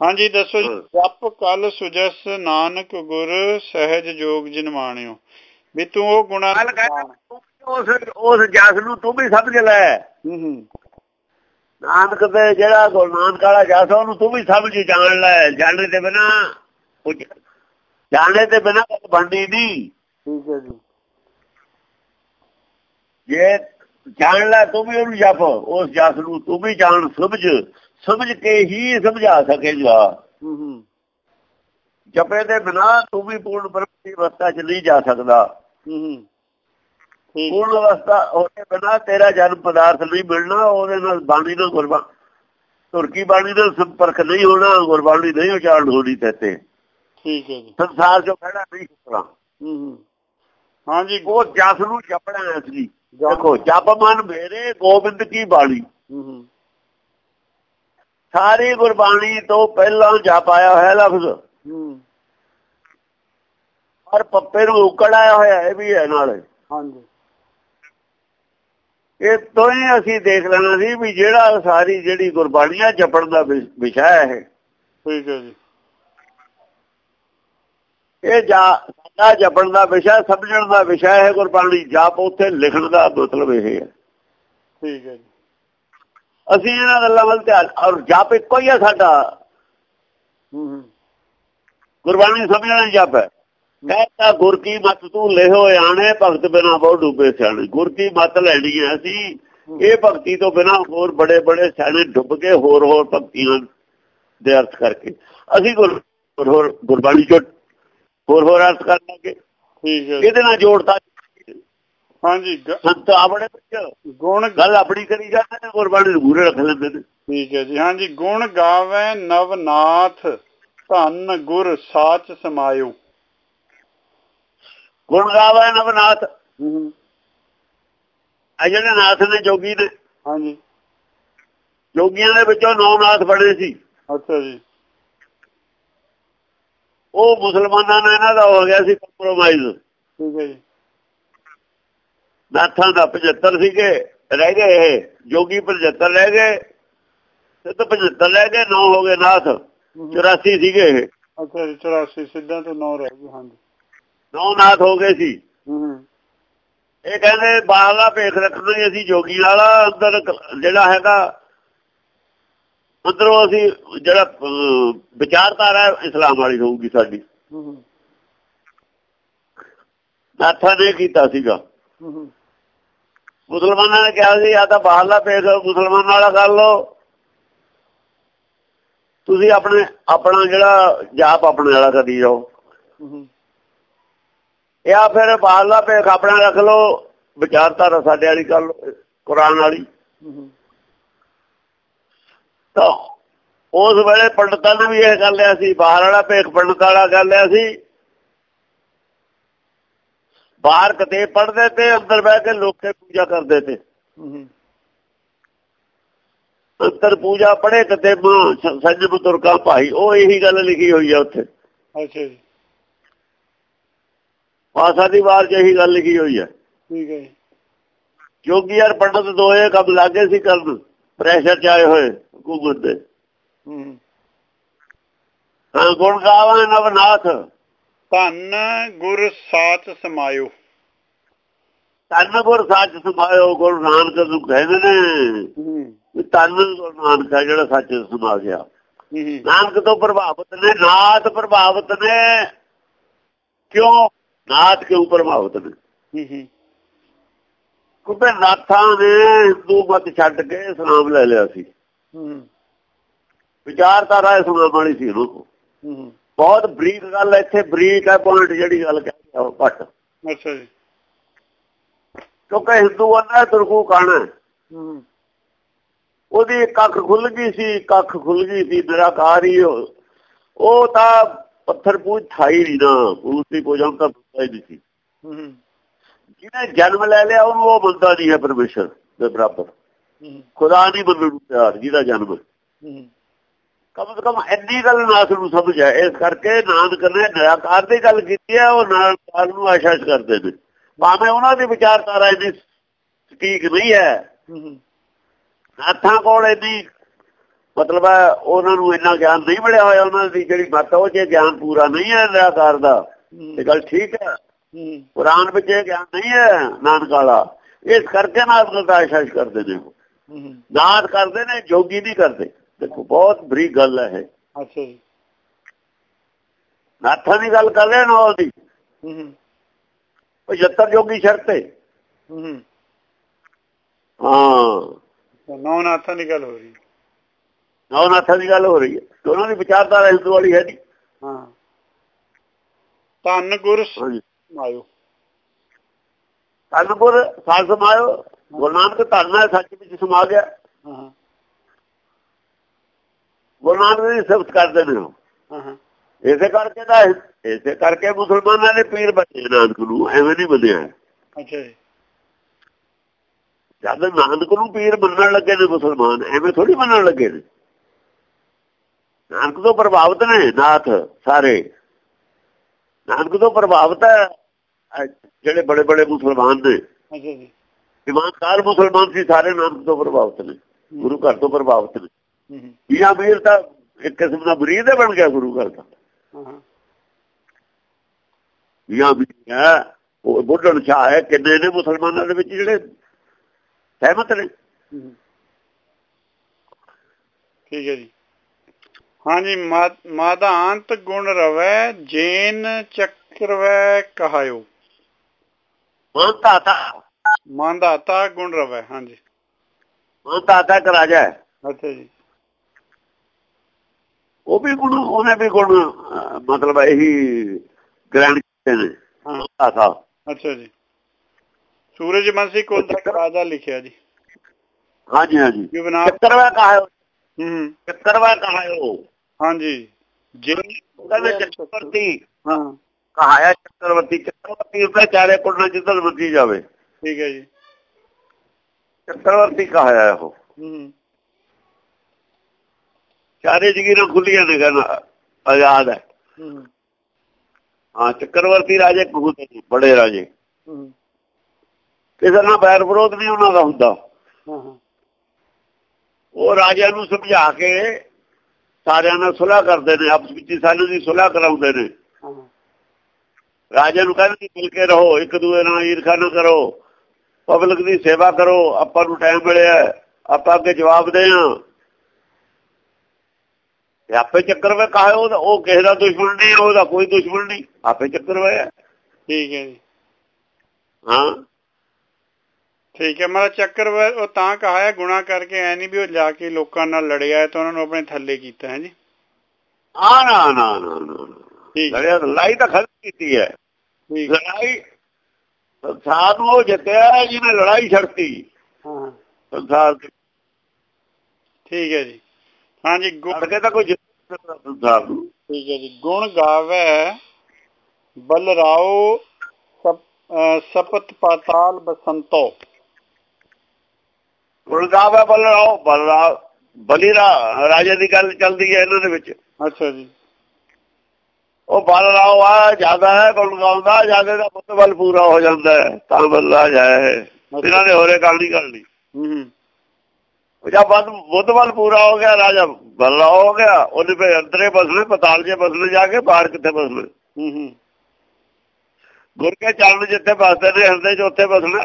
ਹਾਂਜੀ ਦੱਸੋ। ਜਪ ਕਲ ਸੁਜਸ ਨਾਨਕ ਗੁਰ ਸਹਿਜ ਜੋਗ ਜਿਨ ਮਾਣਿਓ। ਵੀ ਤੂੰ ਉਹ ਗੁਣਾ ਉਸ ਉਸ ਜਸ ਨੂੰ ਤੂੰ ਵੀ ਸਮਝ ਲੈ। ਹੂੰ ਹੂੰ। ਨਾਨਕ ਤੇ ਜਿਹੜਾ ਗੁਰੂ ਨਾਨਕ ਵਾਲਾ ਜਸ ਉਹਨੂੰ ਤੂੰ ਵੀ ਸਮਝ ਜਾਣ ਲੈ। ਜਾਣਨੇ ਤੇ ਬਿਨਾ ਜਾਣਨੇ ਤੇ ਬਿਨਾ ਬਣਦੀ ਨਹੀਂ। ਠੀਕ ਹੈ ਜੀ। ਜੇ ਜਾਣ ਲੈ ਤੂੰ ਵੀ ਉਹਨੂੰ ਜਪ ਉਸ ਜਸ ਨੂੰ ਤੂੰ ਵੀ ਜਾਣ ਸਮਝ। ਸਮਝ ਕੇ ਹੀ ਸਮਝਾ ਸਕੇਗਾ। ਜਪੇ ਦੇ ਬਿਨਾ ਤੂੰ ਵੀ ਪੂਰਨ ਬ੍ਰਹਮ ਦੀ ਅਵਸਥਾ 'ਚ ਨਹੀਂ ਜਾ ਸਕਦਾ। ਹੂੰ ਹੂੰ। ਠੀਕ ਪੂਰਨ ਅਵਸਥਾ ਹੋਣੇ ਬਿਨਾ ਤੇਰਾ ਜਨਮ ਪਦਾਰਥ ਨਹੀਂ ਮਿਲਣਾ ਉਹਦੇ ਨਾਲ ਬਾਣੀ ਨਾਲ ਗੁਰਬਾਣੀ ਤੁਰਕੀ ਬਾਣੀ ਨਾਲ ਸੰਪਰਕ ਨਹੀਂ ਹੋਣਾ ਗੁਰਬਾਣੀ ਨਹੀਂ ਉਚਾਰਨ ਹੋਣੀ ਤੇ। ਠੀਕ ਹੈ ਜੀ। ਸੰਸਾਰ ਚੋਂ ਖੜਾ ਨਹੀਂ ਸੁਣਾ ਹੂੰ ਹਾਂਜੀ ਉਹ ਜਸ ਨੂੰ ਜਪਣਾ ਹੈ ਅਸਲੀ ਦੇਖੋ ਜਪ ਮਨ ਮੇਰੇ ਗੋਬਿੰਦ ਕੀ ਬਾਣੀ। ਹੂੰ ਸਾਰੀ ਗੁਰਬਾਣੀ ਤੋਂ ਪਹਿਲਾਂ ਜਪ ਆਇਆ ਹੋਇਆ ਲਫ਼ਜ਼। ਹੂੰ। ਔਰ ਪੱਪੇ ਨੂੰ ਉਕੜ ਆਇਆ ਹੋਇਆ ਇਹ ਵੀ ਹੈ ਨਾਲ। ਹਾਂਜੀ ਇਹ ਤੋਂ ਹੀ ਅਸੀਂ ਦੇਖ ਲੈਣਾ ਸੀ ਵੀ ਜਿਹੜਾ ਸਾਰੀ ਜਿਹੜੀ ਗੁਰਬਾਣੀ ਆ ਜਪਣ ਦਾ ਵਿਸ਼ਾ ਹੈ ਇਹ। ਠੀਕ ਹੈ ਜੀ। ਇਹ ਜਾ ਸਾਡਾ ਜਪਣ ਦਾ ਵਿਸ਼ਾ ਸਮਝਣ ਦਾ ਵਿਸ਼ਾ ਹੈ ਗੁਰਬਾਣੀ ਜਪ ਉੱਥੇ ਲਿਖਣ ਦਾ ਮਤਲਬ ਇਹ ਹੈ। ਠੀਕ ਹੈ ਜੀ। ਅਸੀਂ ਇਹਨਾਂ ਗੱਲਾਂ ਵੱਲ ਧਿਆਨ ਔਰ ਜਪ ਇੱਕੋ ਹੀ ਹੈ ਸਾਡਾ। ਹੂੰ ਹੂੰ। ਗੁਰਬਾਣੀ ਸਮਝਣਾ ਜਪ ਹੈ। ਕਹਿੰਦਾ ਗੁਰ ਕੀ ਮਤ ਤੂੰ ਲਿਹੋ ਆਣੇ ਭਗਤ ਬਿਨਾ ਬਹੁ ਡੁੱਬੇ ਸਿਆਣੇ। ਗੁਰ ਕੀ ਮਤ ਲੈਣੀ ਹੈ ਅਸੀਂ? ਇਹ ਭਗਤੀ ਤੋਂ ਬਿਨਾ ਹੋਰ ਬੜੇ ਬੜੇ ਸਿਆਣੇ ਡੁੱਬ ਕੇ ਹੋਰ ਹੋਰ ਭਗਤੀਆਂ ਦੇ ਅਰਥ ਕਰਕੇ। ਅਸੀਂ ਗੁਰ ਹੋਰ ਗੁਰਬਾਣੀ ਚੋਂ ਹੋਰ ਹੋਰ ਅਰਥ ਕਰ ਲਾਂਗੇ। ਠੀਕ ਹੈ। ਜੀ ਇਹਦੇ ਨਾਲ ਜੋੜਤਾ। ਹਾਂਜੀ ਸੰਤ ਆਪਣੇ ਵਿੱਚ ਗੁਣ ਗੱਲ ਆਪਣੀ ਕਰੀ ਜਾਂਦੇ ਨੇ ਗੁਰਬਾਣੀ ਨੂੰ ਮੂਰੇ ਰੱਖ ਲੈਂਦੇ ਨੇ। ਠੀਕ ਹੈ ਜੀ ਹਾਂਜੀ। ਗੁਣ ਗਾਵੇ ਨਵਨਾਥ ਧੰਨ ਗੁਰ ਸਾਚ ਸਮਾਇਓ। ਗੁਣ ਗਾਵੇ ਨਵਨਾਥ। ਹੂੰ ਆ ਜਿਹੜੇ ਨਾਥ ਨੇ ਜੋਗੀ ਨੇ ਹਾਂਜੀ। ਜੋਗੀਆਂ ਦੇ ਵਿੱਚੋਂ ਨੌ ਨਾਥ ਬਣੇ ਸੀ। ਅੱਛਾ ਜੀ। ਉਹ ਮੁਸਲਮਾਨਾਂ ਨਾਲ ਇਹਨਾਂ ਦਾ ਹੋ ਗਿਆ ਸੀ ਕੰਪਰੋਮਾਈਜ਼ ਠੀਕ ਹੈ ਜੀ। ਨਾਥਾਂ ਦਾ 75 ਸੀਗੇ ਰਹਿ ਗਏ ਇਹ। ਜੋਗੀ 75 ਰਹਿ ਗਏ ਸਿੱਧ 75 ਰਹਿ ਗਏ ਨੌ ਹੋ ਗਏ ਨਾਥ। 84 ਸੀਗੇ ਇਹ। ਅੱਛਾ ਜੀ 84 ਸਿੱਧਾਂ ਤੋਂ 9 ਰਹਿ ਗਏ ਹਾਂਜੀ। ਨੌ ਨਾਥ ਹੋ ਗਏ ਸੀ। ਇਹ ਕਹਿੰਦੇ ਬਾਹਰਲਾ ਭੇਖ ਰੱਖਣਾ ਹੀ ਅਸੀਂ ਜੋਗੀ ਵਾਲਾ ਅੰਦਰ ਜਿਹੜਾ ਹੈਗਾ ਅੰਦਰੋਂ ਅਸੀਂ ਜਿਹੜਾ ਵਿਚਾਰਧਾਰਾ ਇਸਲਾਮ ਵਾਲੀ ਹੋਊਗੀ ਸਾਡੀ। ਨਾਥਾਂ ਨੇ ਕੀਤਾ ਸੀਗਾ। ਮੁਸਲਮਾਨਾਂ ਨੇ ਕਿਹਾ ਸੀ ਆ ਤਾਂ ਬਾਹਰਲਾ ਭੇਖ ਮੁਸਲਮਾਨਾਂ ਵਾਲਾ ਕਰ ਲਓ। ਤੁਸੀਂ ਆਪਣੇ ਆਪਣਾ ਜਿਹੜਾ ਜਾਪ ਆਪਣੇ ਵਾਲਾ ਕਰੀ ਜਾਓ। ਜਾਂ ਫਿਰ ਬਾਹਰਲਾ ਭੇਖ ਆਪਣਾ ਰੱਖ ਲਓ ਵਿਚਾਰਧਾਰਾ ਸਾਡੇ ਵਾਲੀ ਲਓ ਕੁਰਾਨ ਵਾਲੀ। ਤਾਂ ਉਸ ਵੇਲੇ ਪੰਡਤਾਂ ਨੇ ਵੀ ਇਹ ਕਰ ਲਿਆ ਸੀ ਬਾਹਰ ਵਾਲਾ ਭੇਖ ਪੰਡਤ ਵਾਲਾ ਕਰ ਲਿਆ ਸੀ। ਬਾਹਰ ਕਿਤੇ ਪੜਦੇ ਤੇ ਅੰਦਰ ਬਹਿ ਕੇ ਲੋਕੇ ਪੂਜਾ ਕਰਦੇ ਤੇ। ਅੰਤਰ ਪੂਜਾ ਪੜੇ ਕਿਤੇ ਸੰਜਮ ਤੁਰਕਾ ਭਾਈ ਉਹ ਇਹੀ ਗੱਲ ਲਿਖੀ ਹੋਈ ਆ ਉੱਥੇ। ਅੱਛਾ ਜੀ। ਪਾਸਾ ਦੀ ਵਾਰ 'ਚ ਇਹੀ ਗੱਲ ਲਿਖੀ ਹੋਈ ਆ ਠੀਕ ਹੈ ਜੀ। ਜੋਗੀ ਯਾਰ ਪੰਡਤ ਦੋਏ ਕੰਮ ਲੱਗੇ ਸੀ ਕਰਨ ਪ੍ਰੈਸ਼ਰ ਚ ਆਏ ਹੋਏ ਹਕੂਮਤ ਦੇ ਹੂੰ। ਹੂੰ ਹਾਂ ਗੁਣ ਗਾਵਾਂ ਨਵਨਾਥ। ਧੰਨ ਗੁਰ ਸਾਚ ਸਮਾਇਓ। ਤਨ ਗੁਰ ਸੱਚ ਸਮਾਇਓ ਗੁਰੂ ਨਾਨਕ ਨੂੰ ਕਹਿੰਦੇ ਨੇ ਹੂੰ। ਤਨ ਗੁਰੂ ਨਾਨਕ ਹੈ ਜਿਹੜਾ ਸੱਚ ਸਮਾ ਗਿਆ। ਹੂੰ ਹੂੰ। ਨਾਨਕ ਤੋਂ ਪ੍ਰਭਾਵਿਤ ਨੇ ਨਾਥ ਪ੍ਰਭਾਵਿਤ ਨੇ। ਕਿਉਂ? ਨਾਥ ਕਿਉਂ ਪ੍ਰਭਾਵਿਤ ਨੇ? ਹੂੰ ਹੂੰ। ਕਿਉਂਕਿ ਨਾਥਾਂ ਨੇ ਹਿੰਦੂ ਮਤ ਛੱਡ ਕੇ ਇਸਲਾਮ ਲੈ ਲਿਆ ਸੀ। ਵਿਚਾਰਧਾਰਾ ਇਸਲਾਮ ਵਾਲੀ ਸੀ ਉਹਨਾਂ ਬਹੁਤ ਬਰੀਕ ਗੱਲ ਇੱਥੇ ਬਰੀਕ ਹੈ ਪੁਆਇੰਟ ਜਿਹੜੀ ਗੱਲ ਕਹਿੰਦੇ ਆ ਉਹ ਘੱਟ। ਅੱਛਾ ਜੀ। ਕਿਉਂਕਿ ਹਿੰਦੂਆਂ ਦਾ ਤੁਰਕੂ ਕਾਣਾ ਉਹਦੀ ਇੱਕ ਅੱਖ ਖੁੱਲ ਗਈ ਸੀ ਇੱਕ ਅੱਖ ਖੁੱਲ ਗਈ ਸੀ ਨਿਰਾਕਾਰ ਹੀ ਉਹ ਤਾਂ ਪੱਥਰ ਪੂਜ ਥਾਈ ਨਹੀਂ ਨਾ ਉਸ ਦੀ ਪੂਜਾ ਤਾਂ ਹੁੰਦਾ ਹੀ ਨਹੀਂ ਸੀ। ਜਿਹਨੇ ਜਨਮ ਲੈ ਲਿਆ ਉਹਨੂੰ ਉਹ ਬੰਦਾ ਨਹੀਂ ਹੈ ਪਰਮੇਸ਼ਰ ਦੇ ਬਰਾਬਰ। ਖੁਦਾ ਨਹੀਂ ਨੂੰ ਤਿਆਰ ਜਿਹਦਾ ਜਨਮ। ਕਮ ਸੇ ਕਮ ਇੰਨੀ ਗੱਲ ਨਾਥ ਨੂੰ ਸਮਝ ਹੈ ਇਸ ਕਰਕੇ ਨਾਨਕ ਨੇ ਨਿਰਾਕਾਰ ਦੀ ਗੱਲ ਕੀਤੀ ਹੈ ਉਹ ਨਿਰਾਕਾਰ ਨੂੰ ਆਸ਼ਾਸ਼ ਕਰਦੇ ਨੇ। ਭਾਵੇਂ ਉਹਨਾਂ ਦੀ ਵਿਚਾਰਧਾਰਾ ਇੰਨੀ ਸਟੀਕ ਨਹੀਂ ਹੈ। ਹੂੰ ਹੂੰ। ਨਾਥਾਂ ਕੋਲ ਇੰਨੀ ਮਤਲਬ ਹੈ ਉਹਨਾਂ ਨੂੰ ਇੰਨਾ ਗਿਆਨ ਨਹੀਂ ਮਿਲਿਆ ਹੋਇਆ ਉਹਨਾਂ ਦੀ ਜਿਹੜੀ ਮੱਤ ਉਹ ਜੇ ਗਿਆਨ ਪੂਰਾ ਨਹੀਂ ਹੈ ਨਿਰਾਕਾਰ ਦਾ ਇਹ ਗੱਲ ਠੀਕ ਹੈ। ਕੁਰਾਨ ਵਿੱਚ ਇਹ ਗਿਆਨ ਨਹੀਂ ਹੈ ਨਾਨਕ ਵਾਲਾ। ਇਸ ਕਰਕੇ ਦਾ ਆਸ਼ਾਸ਼ ਕਰਦੇ ਨੇ ਉਹ। ਨਾਥ ਕਰਦੇ ਨੇ ਜੋਗੀ ਨਹੀਂ ਕਰਦੇ। ਦੇਖੋ ਬਹੁਤ ਬਰੀਕ ਗੱਲ ਹੈ ਇਹ। ਅੱਛਾ ਜੀ। ਨਾਥਾਂ ਦੀ ਗੱਲ ਕਰ ਰਹੇ ਨਾ ਉਹਦੀ ਹੂੰ ਹੂੰ। 75 ਜੋਗੀ ਸ਼ਰਤ ਹੈ ਹਾਂ। ਨੌਨਾਥਾਂ ਦੀ ਗੱਲ ਹੋ ਰਹੀ। ਨੌ ਨਾਥਾਂ ਦੀ ਗੱਲ ਹੋ ਰਹੀ ਹੈ। ਤੇ ਉਹਨਾਂ ਦੀ ਵਿਚਾਰਧਾਰਾ ਹਿੰਦੂ ਵਾਲੀ ਹੈ ਨਹੀਂ ਹਾਂ। ਧੰਨ ਗੁਰ ਸਮਾਇਓ। ਧੰਨਪੁਰ ਸਾਧ ਸਮਾਇਓ। ਗੁਰੂ ਨਾਨਕ ਧੰਨ ਹੈ ਸੱਚ ਵਿੱਚ ਸਮਾ ਗਿਆ। ਹਾਂ ਹਾਂ। ਗੁਰੂ ਨਾਨਕ ਦੀ ਸਿਫਤ ਕਰਦੇ ਨੇ। ਹਾਂ ਹਾਂ। ਇਸੇ ਕਰਕੇ ਤਾਂ ਇਸੇ ਕਰਕੇ ਮੁਸਲਮਾਨਾਂ ਨੇ ਪੀਰ ਬਣੇ ਨਾਨਕ ਨੂੰ ਐਵੇਂ ਨਹੀਂ ਬਣਿਆ ਅੱਛਾ ਜੀ। ਜਦ ਨਾਨਕ ਨੂੰ ਪੀਰ ਮੰਨਣ ਲੱਗੇ ਨੇ ਮੁਸਲਮਾਨ ਐਵੇਂ ਥੋੜੀ ਮੰਨਣ ਲੱਗੇ ਨੇ। ਨਾਨਕ ਤੋਂ ਪ੍ਰਭਾਵਿਤ ਨੇ ਨਾਥ ਸਾਰੇ। ਨਾਨਕ ਤੋਂ ਪ੍ਰਭਾਵਿਤ ਹੈ ਜਿਹੜੇ ਬੜੇ ਬੜੇ ਮੁਸਲਮਾਨ ਨੇ। ਅੱਛਾ ਜੀ। ਇਮਾਨਦਾਰ ਮੁਸਲਮਾਨ ਸੀ ਸਾਰੇ ਨਾਨਕ ਤੋਂ ਪ੍ਰਭਾਵਿਤ ਨੇ ਗੁਰੂ ਘਰ ਤੋਂ ਪ੍ਰਭਾਵਿਤ ਨੇ। ਹੂੰ ਇਹ ਅਮੀਰ ਤਾਂ ਇੱਕ ਕਿਸਮ ਦਾ ਮੁਰੀਦ ਬਣ ਗਿਆ ਗੁਰੂ ਘਰ ਦਾ। ਹਾਂ ਵੀ ਹੈ ਉਹ ਬੁੱਢਣ ਸ਼ਾਹ ਹੈ ਕਿੰਨੇ ਨੇ ਮੁਸਲਮਾਨਾਂ ਦੇ ਵਿੱਚ ਜਿਹੜੇ ਸਹਿਮਤ ਨੇ। ਹੂੰ। ਠੀਕ ਹੈ ਜੀ। ਹਾਂਜੀ ਮਾਦਾਂਤ ਗੁਣ ਰਵੈ ਜੇਨ ਚੱਕਰਵੈ ਕਹਾਇਓ। ਮੰਨਤਾ ਤਾ ਮਾਂਦਾਤਾ ਗੁਣ ਰਵੈ ਹਾਂਜੀ। ਮੰਨਤਾ ਤਾ ਇੱਕ ਰਾਜਾ ਹੈ। ਅੱਛਾ ਜੀ। ਉਹ ਵੀ ਗੁਣ ਉਹਨੇ ਵੀ ਗੁਣ ਮਤਲਬ ਇਹੀ ਗ੍ਰਹਿਣ ਕੀਤੇ ਨੇ। ਹਾਂ। ਮੰਨਤਾ ਤਾ ਅੱਛਾ ਜੀ। ਸੂਰਜ ਬੰਸੀ ਕੋਲ ਦਾ ਰਾਜਾ ਲਿਖਿਆ ਜੀ। ਹਾਂਜੀ ਹਾਂਜੀ। ਚੱਕਰਵਾ ਕਹਾਇਓ। ਹੂੰ। ਚੱਕਰਵਾ ਕਹਾਇਓ। ਹਾਂਜੀ। ਜੇ ਕਹਿੰਦੇ ਚੱਕਰਵਰਤੀ ਹਾਂ। ਕਹਾਇਆ ਚੱਕਰਵਰਤੀ ਚੱਕਰਵਰਤੀ ਉਹਦੇ ਚਾਰੇ ਕੁੜਨਾ ਜਿੱਦਲ ਮਰਜ਼ੀ ਜਾਵੇ। ਠੀਕ ਹੈ ਜੀ। ਚੱਕਰਵਰਤੀ ਕਹਾਇਆ ਉਹ ਹੂੰ। ਚਾਰੇ ਜਗੀਰਾਂ ਖੁੱਲੀਆਂ ਨੇ ਕਹਿੰਦਾ ਆਜ਼ਾਦ ਹੈ। ਹੂੰ। ਚੱਕਰਵਰਤੀ ਰਾਜੇ ਕਹੂਤੇ ਨੇ ਬੜੇ ਰਾਜੇ। ਕਿਸੇ ਨਾਲ ਬੈਰ ਵਿਰੋਧ ਨਹੀਂ ਉਹਨਾਂ ਦਾ ਹੁੰਦਾ। ਉਹ ਰਾਜਿਆਂ ਨੂੰ ਸਮਝਾ ਕੇ ਸਾਰਿਆਂ ਨਾਲ ਸੁਲ੍ਹਾ ਕਰਦੇ ਨੇ ਆਪਸ ਵਿੱਚ ਹੀ ਸਾਰਿਆਂ ਦੀ ਸੁਲ੍ਹਾ ਕਰਾਉਂਦੇ ਨੇ। ਰਾਜੇ ਨੂੰ ਕਹਿੰਦੇ ਮਿਲ ਕੇ ਰਹੋ ਇੱਕ ਦੂਏ ਨਾਲ ਈਰਖਾ ਨਾ ਕਰੋ। ਪਬਲਿਕ ਦੀ ਸੇਵਾ ਕਰੋ ਆਪਾਂ ਨੂੰ ਟਾਈਮ ਮਿਲਿਆ ਆਪਾਂ ਅੱਗੇ ਜਵਾਬ ਦੇ ਆ ਤੇ ਆਪੇ ਚੱਕਰ ਵੇ ਕਹੇ ਉਹ ਉਹ ਕਿਸੇ ਦਾ ਦੁਸ਼ਮਣ ਨਹੀਂ ਉਹਦਾ ਕੋਈ ਦੁਸ਼ਮਣ ਨਹੀਂ ਆਪੇ ਚੱਕਰ ਵੇ ਹੈ। ਠੀਕ ਹੈ ਜੀ। ਹਾਂ। ਠੀਕ ਹੈ ਮੇਰਾ ਚੱਕਰ ਉਹ ਤਾਂ ਕਹਾਇਆ ਗੁਣਾ ਕਰਕੇ ਐ ਨਹੀਂ ਵੀ ਉਹ ਜਾ ਕੇ ਲੋਕਾਂ ਨਾਲ ਲੜਿਆ ਹੈ ਤਾਂ ਉਹਨਾਂ ਨੂੰ ਆਪਣੇ ਥੱਲੇ ਕੀਤਾ ਹੈ ਜੀ। ਆ ਨਾ ਨਾ ਨਾ। ਠੀਕ ਹੈ। ਲੜਿਆ ਲੜਾਈ ਤਾਂ ਖਤਮ ਕੀਤੀ ਹੈ। ਠੀਕ। ਲੜਾਈ ਸੰਸਾਰ ਨੂੰ ਉਹ ਜਿੱਤਿਆ ਜਿਹਨੇ ਲੜਾਈ ਛੱਡਤੀ। ਹਾਂ ਸੰਸਾਰ ਠੀਕ ਹੈ ਜੀ। ਹਾਂਜੀ ਗੁਣ ਲੜ ਕੇ ਤਾਂ ਕੋਈ ਜਿੱਤ ਸੰਸਾਰ ਨੂੰ। ਠੀਕ ਹੈ ਜੀ ਗੁਣ ਗਾਵੇ ਬਲਰਾਓ ਸਪਤ ਪਾਤਾਲ ਬਸੰਤੋ। ਗੁਰਦਾਵਾ ਬਲਰਾਓ ਬਲਰਾ ਬਲੀਰਾ ਰਾਜੇ ਦੀ ਗੱਲ ਚੱਲਦੀ ਹੈ ਇਹਨਾਂ ਦੇ ਵਿੱਚ। ਅੱਛਾ ਜੀ। ਉਹ ਬਲਰਾਓ ਆ ਜ਼ਿਆਦਾ ਹੈ ਗੁਣ ਗਾਉਂਦਾ ਜ਼ਿਆਦਾ ਦਾ ਮੁੱਤਬਲ ਪੂਰਾ ਹੋ ਜਾਂਦਾ ਹੈ ਤਾਂ ਬੱਲਾ ਜਾਏ ਇਹਨਾਂ ਨੇ ਹੋਰੇ ਗੱਲ ਨਹੀਂ। ਕਰਨੀ ਹੂੰ ਹੂੰ। ਉਹ ਜਦ ਬੰਦ ਮੁੱਤਬਲ ਪੂਰਾ ਹੋ ਗਿਆ ਰਾਜਾ ਬੱਲਾ ਹੋ ਗਿਆ ਉਹਨੇ ਫਿਰ ਅੰਦਰੇ ਬਸਣੇ ਪਤਾਲ ਜੇ ਬਸਣੇ ਜਾ ਕੇ ਬਾਹਰ ਕਿੱਥੇ ਬਸਣੇ ਹੂੰ ਹੂੰ। ਗੁਰ ਕੇ ਚਰਨ ਜਿੱਥੇ ਬਸਦੇ ਨੇ ਹਿਰਦੇ 'ਚ ਉੱਥੇ ਬਸਣਾ।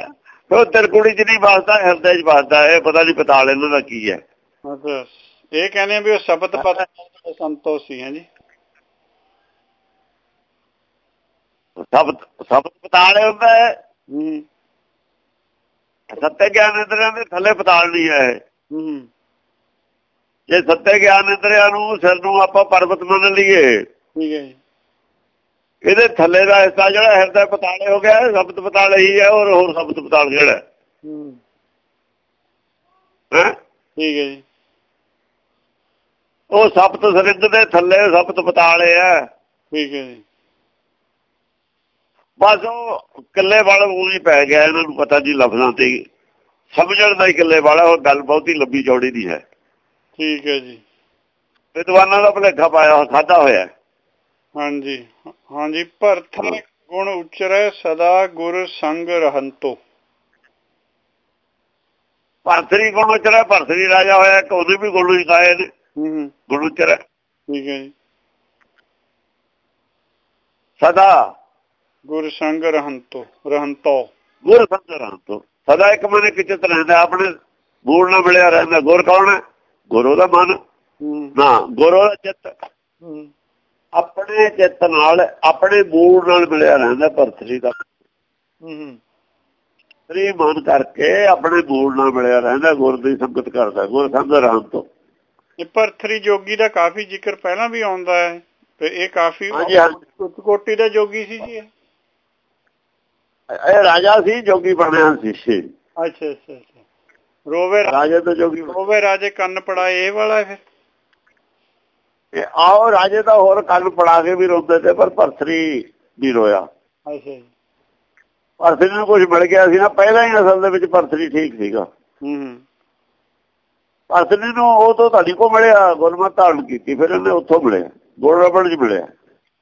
ਉਹ ਤਿਰਕੁੜੀ 'ਚ ਨਹੀਂ ਬਸਦਾ ਹਿਰਦੇ 'ਚ ਬਸਦਾ ਇਹ ਪਤਾ ਨਹੀਂ ਪਤਾਲ ਇਹਨਾਂ ਦਾ ਕੀ ਹੈ। ਅੱਛਾ ਇਹ ਕਹਿੰਦੇ ਆ ਵੀ ਉਹ ਸਪਤ ਪਾਤਾਲ ਬਸੰਤੋ ਸੀ ਹੈ ਜੀ। ਸਭ ਸਭ ਪਤਾਲ ਹੁੰਦਾ ਹੈ। ਹੂੰ। ਸੱਤੇ ਗਿਆਨ ਇੰਦਰੀਆਂ ਦੇ ਥੱਲੇ ਪਤਾਲ ਨਹੀਂ ਹੈ। ਹੂੰ। ਜੇ ਸੱਤੇ ਗਿਆਨ ਇੰਦਰੀਆਂ ਨੂੰ ਸਿਰ ਨੂੰ ਆਪਾਂ ਪਰਬਤ ਮੰਨ ਲਈਏ ਠੀਕ ਹੈ ਜੀ। ਇਹਦੇ ਥੱਲੇ ਦਾ ਹਿੱਸਾ ਜਿਹੜਾ ਹਿਰਦਾ ਪਤਾਲੇ ਹੋ ਗਿਆ ਸਬਤ ਪਤਾਲ ਹੀ ਹੈ ਔਰ ਹੋਰ ਸਬਤ ਪਤਾਲ ਕਿਹੜਾ ਹੈ। ਹੂੰ? ਠੀਕ ਹੈ ਜੀ। ਉਹ ਸਬਤ ਸਰਿੰਦ ਦੇ ਥੱਲੇ ਸਬਤ ਪਤਾਲੇ ਹੈ ਠੀਕ ਹੈ ਜੀ। ਬਸ ਉਹ ਕਿੱਲੇ ਵਾਲਾ ਉਹੀ ਪੈ ਗਿਆ ਇਹਨਾਂ ਨੂੰ ਪਤਾ ਨਹੀਂ ਲਫ਼ਜ਼ਾਂ ਤੇ। ਸਮਝਣ ਦਾ ਹੀ ਕਿੱਲੇ ਵਾਲਾ ਉਹ ਗੱਲ ਬਹੁਤੀ ਲੰਬੀ ਚੌੜੀ ਨਹੀਂ ਹੈ। ਠੀਕ ਹੈ ਜੀ। ਵਿਦਵਾਨਾਂ ਦਾ ਭਲੇਖਾ ਪਾਇਆ ਖਾਦਾ ਹੋਇਆ। ਹਾਂਜੀ ਹਾਂਜੀ ਭਰਥ ਗੁਣ ਉਚਰੈ ਸਦਾ ਗੁਰ ਸੰਗ ਰਹੰਤੋ। ਭਰਤਰੀ ਗੁਣ ਉਚਰਿਆ ਭਰਤਰੀ ਰਾਜਾ ਹੋਇਆ ਕਿ ਉਹਨੇ ਵੀ ਗੁਣ ਗਾਏ ਨੇ ਗੁਣ ਉਚਰਿਆ ਠੀਕ ਹੈ ਜੀ। ਸਦਾ ਗੁਰ ਸੰਗ ਰਹੰਤੋ ਰਹੰਤੋ। ਗੁਰ ਸੰਗਰਾਂ ਤੋਂ ਸਦਾ ਇੱਕ ਮਨ ਇੱਕ ਚਿਤ ਰਹਿੰਦਾ ਆਪਣੇ ਮੂਲ ਨਾਲ ਮਿਲਿਆ ਰਹਿੰਦਾ। ਗੁਰ ਕੌਣ ਹੈ? ਗੁਰੂ ਦਾ ਮਨ। ਨਾ ਗੁਰੂ ਦਾ ਚਿੱਤ। ਆਪਣੇ ਚਿੱਤ ਨਾਲ ਆਪਣੇ ਮੂਲ ਨਾਲ ਮਿਲਿਆ ਰਹਿੰਦਾ ਭਰਤਰੀ ਦਾ। ਹੂੰ ਹੂੰ। ਸ੍ਰੀ ਮਨ ਕਰਕੇ ਆਪਣੇ ਮੂਲ ਨਾਲ ਮਿਲਿਆ ਰਹਿੰਦਾ ਗੁਰ ਦੀ ਸੰਗਤ ਕਰਦਾ ਗੁਰ ਸੰਗਰਾਂ ਤੋਂ। ਇਹ ਭਰਥਰੀ ਜੋਗੀ ਦਾ ਕਾਫੀ ਜ਼ਿਕਰ ਪਹਿਲਾਂ ਵੀ ਆਉਂਦਾ ਹੈ ਤੇ ਇਹ ਕਾਫੀ ਕੋਟੀ ਦਾ ਜੋਗੀ ਸੀ ਜੀ ਇਹ? ਰਾਜਾ ਸੀ ਜੋਗੀ ਬਣਿਆ ਸੀ ਅੱਛਾ ਅੱਛਾ ਅੱਛਾ। ਰੋਵੇ ਰਾਜੇ ਤੋਂ ਜੋਗੀ ਰੋਵੇ ਰਾਜੇ ਕੰਨ ਪੜਾਏ ਇਹ ਵਾਲਾ ਫਿਰ ਇਹ ਆਓ ਰਾਜੇ ਦਾ ਹੋਰ ਕੰਨ ਪੜਾ ਕੇ ਵੀ ਰੋਂਦੇ ਤੇ ਪਰ ਭਰਤਰੀ ਵੀ ਰੋਇਆ। ਅੱਛਾ ਜੀ। ਭਰਤਰੀ ਨੂੰ ਕੁਝ ਮਿਲ ਗਿਆ ਸੀ ਨਾ ਪਹਿਲਾਂ ਹੀ ਅਸਲ ਦੇ ਵਿੱਚ ਭਰਤਰੀ ਠੀਕ ਸੀਗਾ। ਹੂੰ ਹੂੰ। ਅਸਲੀ ਨੂੰ ਉਹ ਤੋਂ ਤੁਹਾਡੀ ਕੋ ਮਿਲਿਆ ਗੁਰਮਤ ਧਾਰਨ ਕੀਤੀ ਫਿਰ ਇਹਨੇ ਉੱਥੋਂ ਮਿਲਿਆ ਗੋਲਰਬੜ ਚ ਮਿਲਿਆ।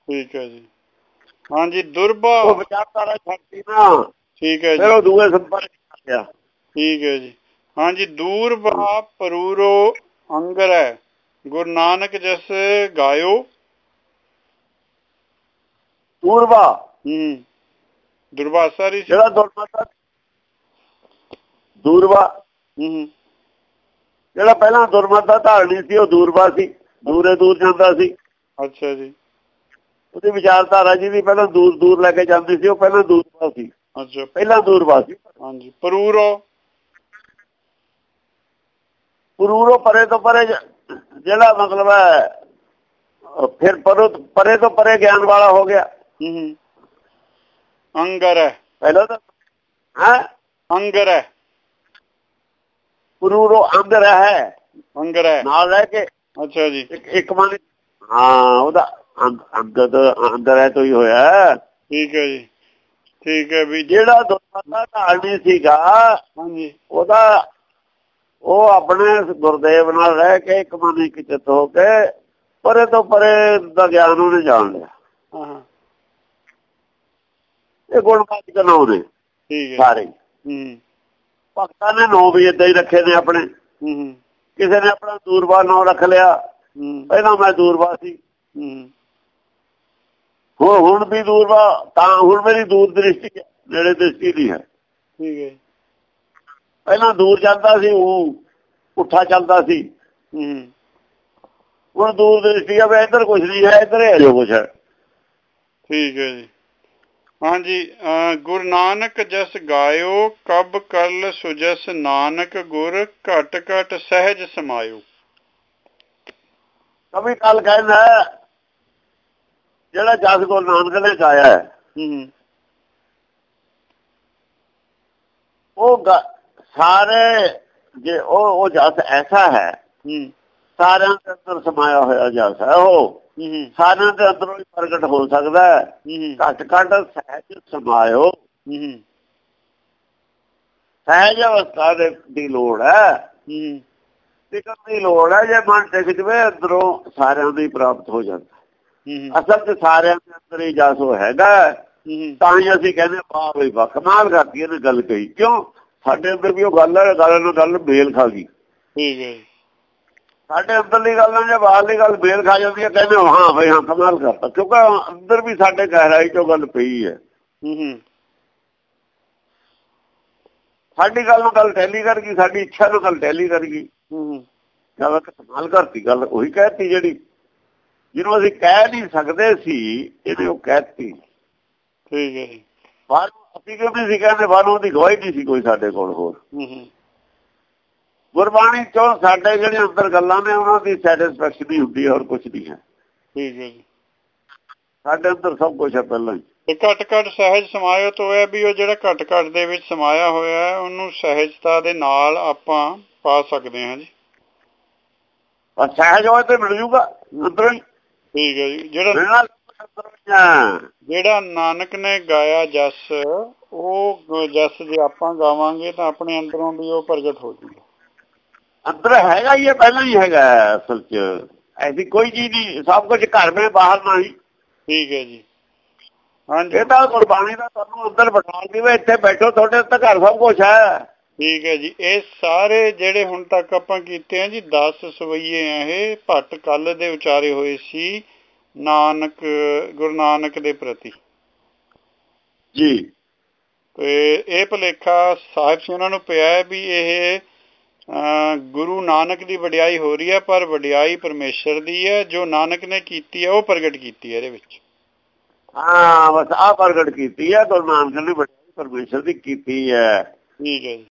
ਠੀਕ ਹੈ ਜੀ। ਹਾਂਜੀ ਦੁਰਬਾ। ਉਹ ਵਿਚਾਰਧਾਰਾ ਛੱਡਤੀ ਨਾ। ਠੀਕ ਹੈ ਫਿਰ ਜੀ ਉਹ ਦੂਏ ਸੰਪਰਕ ਚ ਗਿਆ। ਠੀਕ ਹੈ ਜੀ। ਹਾਂਜੀ ਦੂਰ ਬਾ ਪਰੂਰੋ ਅੰਗਰੈ ਗੁਰੂ ਨਾਨਕ ਜਸ ਗਾਇਓ। ਪੂਰਵਾ ਹੂੰ। ਦੁਰਵਾਸਾ ਰੀ ਜਿਹੜਾ ਦੁਰਮਤ ਦੂਰਵਾ ਹੂੰ ਜਿਹੜਾ ਪਹਿਲਾਂ ਦੁਰਮਤ ਧਾਰਨੀ ਸੀ ਉਹ ਦੂਰਵਾ ਸੀ। ਦੂਰੇ ਦੂਰ ਜਾਂਦਾ ਸੀ। ਅੱਛਾ ਜੀ। ਉਹਦੀ ਵਿਚਾਰਧਾਰਾ ਜੀ ਦੀ ਪਹਿਲਾਂ ਦੂਰ ਦੂਰ ਲੈ ਕੇ ਜਾਂਦੀ ਸੀ ਉਹ ਪਹਿਲਾਂ ਦੂਰਵਾ ਸੀ। ਅੱਛਾ। ਪਹਿਲਾਂ ਦੂਰਵਾ ਸੀ। ਹਾਂਜੀ। ਪਰੂਰੋ। ਪਰੂਰੋਂ ਪਰੇ ਤੋਂ ਪਰੇ ਜਿਹੜਾ ਮਤਲਬ ਹੈ ਫਿਰ ਪਰੋ ਪਰੇ ਤੋਂ ਪਰੇ ਗਿਆਨ ਵਾਲਾ ਹੋ ਗਿਆ। ਹੂੰ ਅੰਗਰੈ ਪਹਿਲਾਂ ਤਾਂ ਹੈ? ਅੰਗਰੈ ਪਰੂਰੋਂ ਅੰਦਰ ਹੈ। ਅੰਗਰੈ ਨਾਲ ਰਹਿ ਕੇ ਅੱਛਾ ਜੀ। ਇੱਕ ਮਨ ਹਾਂ ਉਹਦਾ ਅੰਗਦ ਅੰਦਰ ਹੈ ਤੋਂ ਹੀ ਹੋਇਆ। ਹੈ। ਠੀਕ ਹੈ ਜੀ। ਠੀਕ ਹੈ ਵੀ ਜਿਹੜਾ ਦੁਰਮਤਾ ਧਾਰਨੀ ਸੀਗਾ ਹਾਂਜੀ। ਉਹਦਾ ਉਹ ਆਪਣੇ ਗੁਰਦੇਵ ਨਾਲ ਰਹਿ ਕੇ ਇੱਕ ਮਨ ਇੱਕ ਚਿੱਤ ਹੋ ਕੇ ਪਰੇ ਤੋਂ ਪਰੇ ਦਾ ਗਿਆਨ ਉਹਨੇ ਜਾਣ ਲਿਆ। ਹਾਂ ਇਹ ਗੁਣਵਾਚਕ ਨਾਮ ਨੇ ਠੀਕ ਹੈ। ਸਾਰੇ। ਹੂੰ। ਭਗਤਾਂ ਨੇ ਨੌ ਵੀ ਇਦਾਂ ਹੀ ਰੱਖੇ ਨੇ ਆਪਣੇ। ਹੂੰ ਕਿਸੇ ਨੇ ਆਪਣਾ ਦੂਰਬਾ ਨਾਮ ਰੱਖ ਲਿਆ। ਪਹਿਲਾਂ ਮੈਂ ਦੂਰਬਾ ਸੀ ਹੂੰ। ਹੁਣ ਹੁਣ ਵੀ ਦੂਰਬਾ ਤਾਂ ਹੁਣ ਮੇਰੀ ਦੂਰ ਦ੍ਰਿਸ਼ਟੀ ਹੈ, ਨੇੜੇ ਦ੍ਰਿਸ਼ਟੀ ਨਹੀਂ ਹੈ। ਠੀਕ ਹੈ। ਪਹਿਲਾਂ ਦੂਰ ਜਾਂਦਾ ਸੀ ਉਹ ਉੱਠਾ ਚੱਲਦਾ ਸੀ। ਹੂੰ। ਹੁਣ ਦੂਰ ਦ੍ਰਿਸ਼ਟੀ ਆ ਵੀ ਇੱਧਰ ਕੁਝ ਨਹੀਂ ਹੈ ਇੱਧਰ ਹੈ ਜੋ ਕੁਝ ਹੈ। ਠੀਕ ਹੈ ਜੀ। ਹਾਂਜੀ ਗੁਰੂ ਨਾਨਕ ਜਸ ਗਾਇਓ ਕਬ ਕਰਲ ਸੁਜਸ ਨਾਨਕ ਗੁਰ ਘਟ ਘਟ ਸਹਿਜ ਸਮਾਇਓ। ਕਵੀ ਕਾਲ ਕਹਿੰਦਾ ਜਿਹੜਾ ਜਸ ਗੁਰੂ ਨਾਨਕ ਨੇ ਗਾਇਆ ਹੈ ਹੂੰ। ਉਹ ਸਾਰੇ ਜੇ ਉਹ ਉਹ ਜਸ ਐਸਾ ਹੈ ਸਾਰਿਆਂ ਦੇ ਅੰਦਰ ਸਮਾਇਆ ਹੋਇਆ ਜਸ ਹੈ ਉਹ। ਸਾਰਿਆਂ ਦੇ ਅੰਦਰੋਂ ਹੀ ਪ੍ਰਗਟ ਹੋ ਸਕਦਾ ਹੈ। ਘਟ ਘਟ ਸਹਿਜ ਸਮਾਇਓ। ਸਹਿਜ ਅਵਸਥਾ ਦੇ ਦੀ ਲੋੜ ਹੈ। ਟਿਕਣ ਦੀ ਲੋੜ ਹੈ ਜੇ ਮਨ ਟਿਕ ਜਵੇ ਅੰਦਰੋਂ ਸਾਰਿਆਂ ਦੀ ਪ੍ਰਾਪਤ ਹੋ ਜਾਂਦਾ ਅਸਲ ਤੇ ਸਾਰਿਆਂ ਦੇ ਅੰਦਰ ਹੀ ਜਸ ਉਹ ਹੈਗਾ ਤਾਂ ਹੀ ਅਸੀਂ ਕਹਿੰਦੇ ਵਾਹ ਬਈ ਵਾਹ ਕਮਾਲ ਕਰਦੀ ਇਹਨੇ ਗੱਲ ਕਹੀ। ਕਿਉਂ? ਸਾਡੇ ਅੰਦਰ ਵੀ ਉਹ ਗੱਲ ਹੈ ਗੱਲ ਨਾਲ ਗੱਲ ਮੇਲ ਖਾ ਗਈ। ਠੀਕ ਹੈ ਸਾਡੇ ਅੰਦਰਲੀ ਗੱਲ ਨਾਲ ਜੇ ਬਾਹਰਲੀ ਗੱਲ ਮੇਲ ਖਾ ਜਾਂਦੀ ਹੈ ਕਹਿੰਦੇ ਹਾਂ ਬਈ ਹਾਂ ਕਮਾਲ ਕਰਤਾ। ਕਿਉਂਕਿ ਅੰਦਰ ਵੀ ਸਾਡੇ ਗਹਿਰਾਈ ਚੋਂ ਗੱਲ ਪਈ ਹੈ। ਸਾਡੀ ਗੱਲ ਨਾਲ ਗੱਲ ਟੈਲੀ ਕਰ ਗਈ ਸਾਡੀ ਇੱਛਾ ਨਾਲ ਗੱਲ ਟੈਲੀ ਕਰ ਗਈ। ਹੂੰ ਜਦੋਂ ਕਮਾਲ ਕਰਤੀ ਗੱਲ ਉਹੀ ਕਹਿਤੀ ਜਿਹੜੀ ਜਿਹਨੂੰ ਅਸੀਂ ਕਹਿ ਨਹੀਂ ਸਕਦੇ ਸੀ ਇਹਨੇ ਉਹ ਕਹਿਤੀ। ਠੀਕ ਹੈ ਜੀ। ਬਾਹਰ ਕਿਉਂ ਨਹੀਂ ਸੀ ਕਹਿੰਦੇ ਬਾਹਰੋਂ ਦੀ ਗਵਾਹੀ ਨਹੀਂ ਸੀ ਕੋਈ ਸਾਡੇ ਕੋਲ ਹੋਰ। ਹੂੰ ਹੂੰ। ਗੁਰਬਾਣੀ ਚੋਂ ਸਾਡੇ ਜਿਹੜੇ ਅੰਦਰ ਗੱਲਾਂ ਨੇ ਉਹਨਾਂ ਦੀ ਸੈਟੀਸਫੈਕਸ਼ਨ ਹੀ ਹੁੰਦੀ ਹੈ ਹੋਰ ਕੁਝ ਨਹੀਂ ਹੈ। ਠੀਕ ਹੈ ਜੀ। ਸਾਡੇ ਅੰਦਰ ਸਭ ਕੁਝ ਹੈ ਪਹਿਲਾਂ ਹੀ। ਘਟ ਘਟ ਸਹਿਜ ਸਮਾਇਓ ਤੋਂ ਇਹ ਵੀ ਉਹ ਜਿਹੜਾ ਘਟ ਘਟ ਦੇ ਵਿੱਚ ਸਮਾਇਆ ਹੋਇਆ ਹੈ ਉਹਨੂੰ ਸਹਿਜਤਾ ਦੇ ਨਾਲ ਆਪਾਂ ਪਾ ਸਕਦੇ ਹਾਂ ਜੀ। ਸਹਿਜ ਹੋਏ ਤੇ ਮਿਲ ਜੂਗਾ ਅੰਦਰੋਂ ਹੀ। ਠੀਕ ਹੈ ਜੀ। ਜਿਹੜਾ ਹੀ ਹੈ। ਜਿਹੜਾ ਨਾਨਕ ਨੇ ਗਾਇਆ ਜਸ ਉਹ ਜਸ ਜੇ ਆਪਾਂ ਗਾਵਾਂਗੇ ਤਾਂ ਆਪਣੇ ਅੰਦਰੋਂ ਵੀ ਉਹ ਪ੍ਰਗਟ ਹੋ ਜੂਗਾ। ਅੰਦਰ ਹੈਗਾ ਹੀ ਹੈ ਪਹਿਲਾਂ ਹੀ ਹੈਗਾ ਅਸਲ 'ਚ। ਐਸੀ ਕੋਈ ਚੀਜ਼ ਨਹੀਂ ਸਭ ਕੁਝ ਘਰ ਵਿੱਚ ਬਾਹਰ ਨਹੀਂ ਠੀਕ ਹੈ ਜੀ। ਹਾਂਜੀ। ਇਹ ਤਾਂ ਗੁਰਬਾਣੀ ਦਾ ਤੁਹਾਨੂੰ ਅੰਦਰ ਬਿਠਾ ਦੇਵੇ ਇੱਥੇ ਬੈਠੋ ਤੁਹਾਡੇ ਉੱਤੇ ਘਰ ਸਭ ਕੁਝ ਹੈ। ਠੀਕ ਹੈ ਜੀ। ਇਹ ਸਾਰੇ ਜਿਹੜੇ ਹੁਣ ਤੱਕ ਆਪਾਂ ਕੀਤੇ ਆ ਜੀ 10 ਸਵਈਏ ਆ ਇਹ ਭੱਟ ਕੱਲ ਦੇ ਉਚਾਰੇ ਹੋਏ ਸੀ। ਨਾਨਕ ਗੁਰੂ ਨਾਨਕ ਦੇ ਪ੍ਰਤੀ। ਜੀ। ਤੇ ਇਹ ਭਲੇਖਾ ਸਾਹਿਬ ਸੀ ਉਹਨਾਂ ਨੂੰ ਪਿਆ ਹੈ ਵੀ ਇਹ ਗੁਰੂ ਨਾਨਕ ਦੀ ਵਡਿਆਈ ਹੋ ਰਹੀ ਹੈ ਪਰ ਵਡਿਆਈ ਪਰਮੇਸ਼ਰ ਦੀ ਹੈ। ਜੋ ਨਾਨਕ ਨੇ ਕੀਤੀ ਹੈ ਉਹ ਪ੍ਰਗਟ ਕੀਤੀ ਹੈ ਇਹਦੇ ਵਿੱਚ। ਹਾਂ ਬਸ ਆ ਪ੍ਰਗਟ ਕੀਤੀ ਹੈ ਗੁਰੂ ਨਾਨਕ ਨੇ ਬੜੀ ਪਰਮੇਸ਼ਰ ਦੀ ਕੀਤੀ ਹੈ। ਠੀਕ ਹੈ ਜੀ।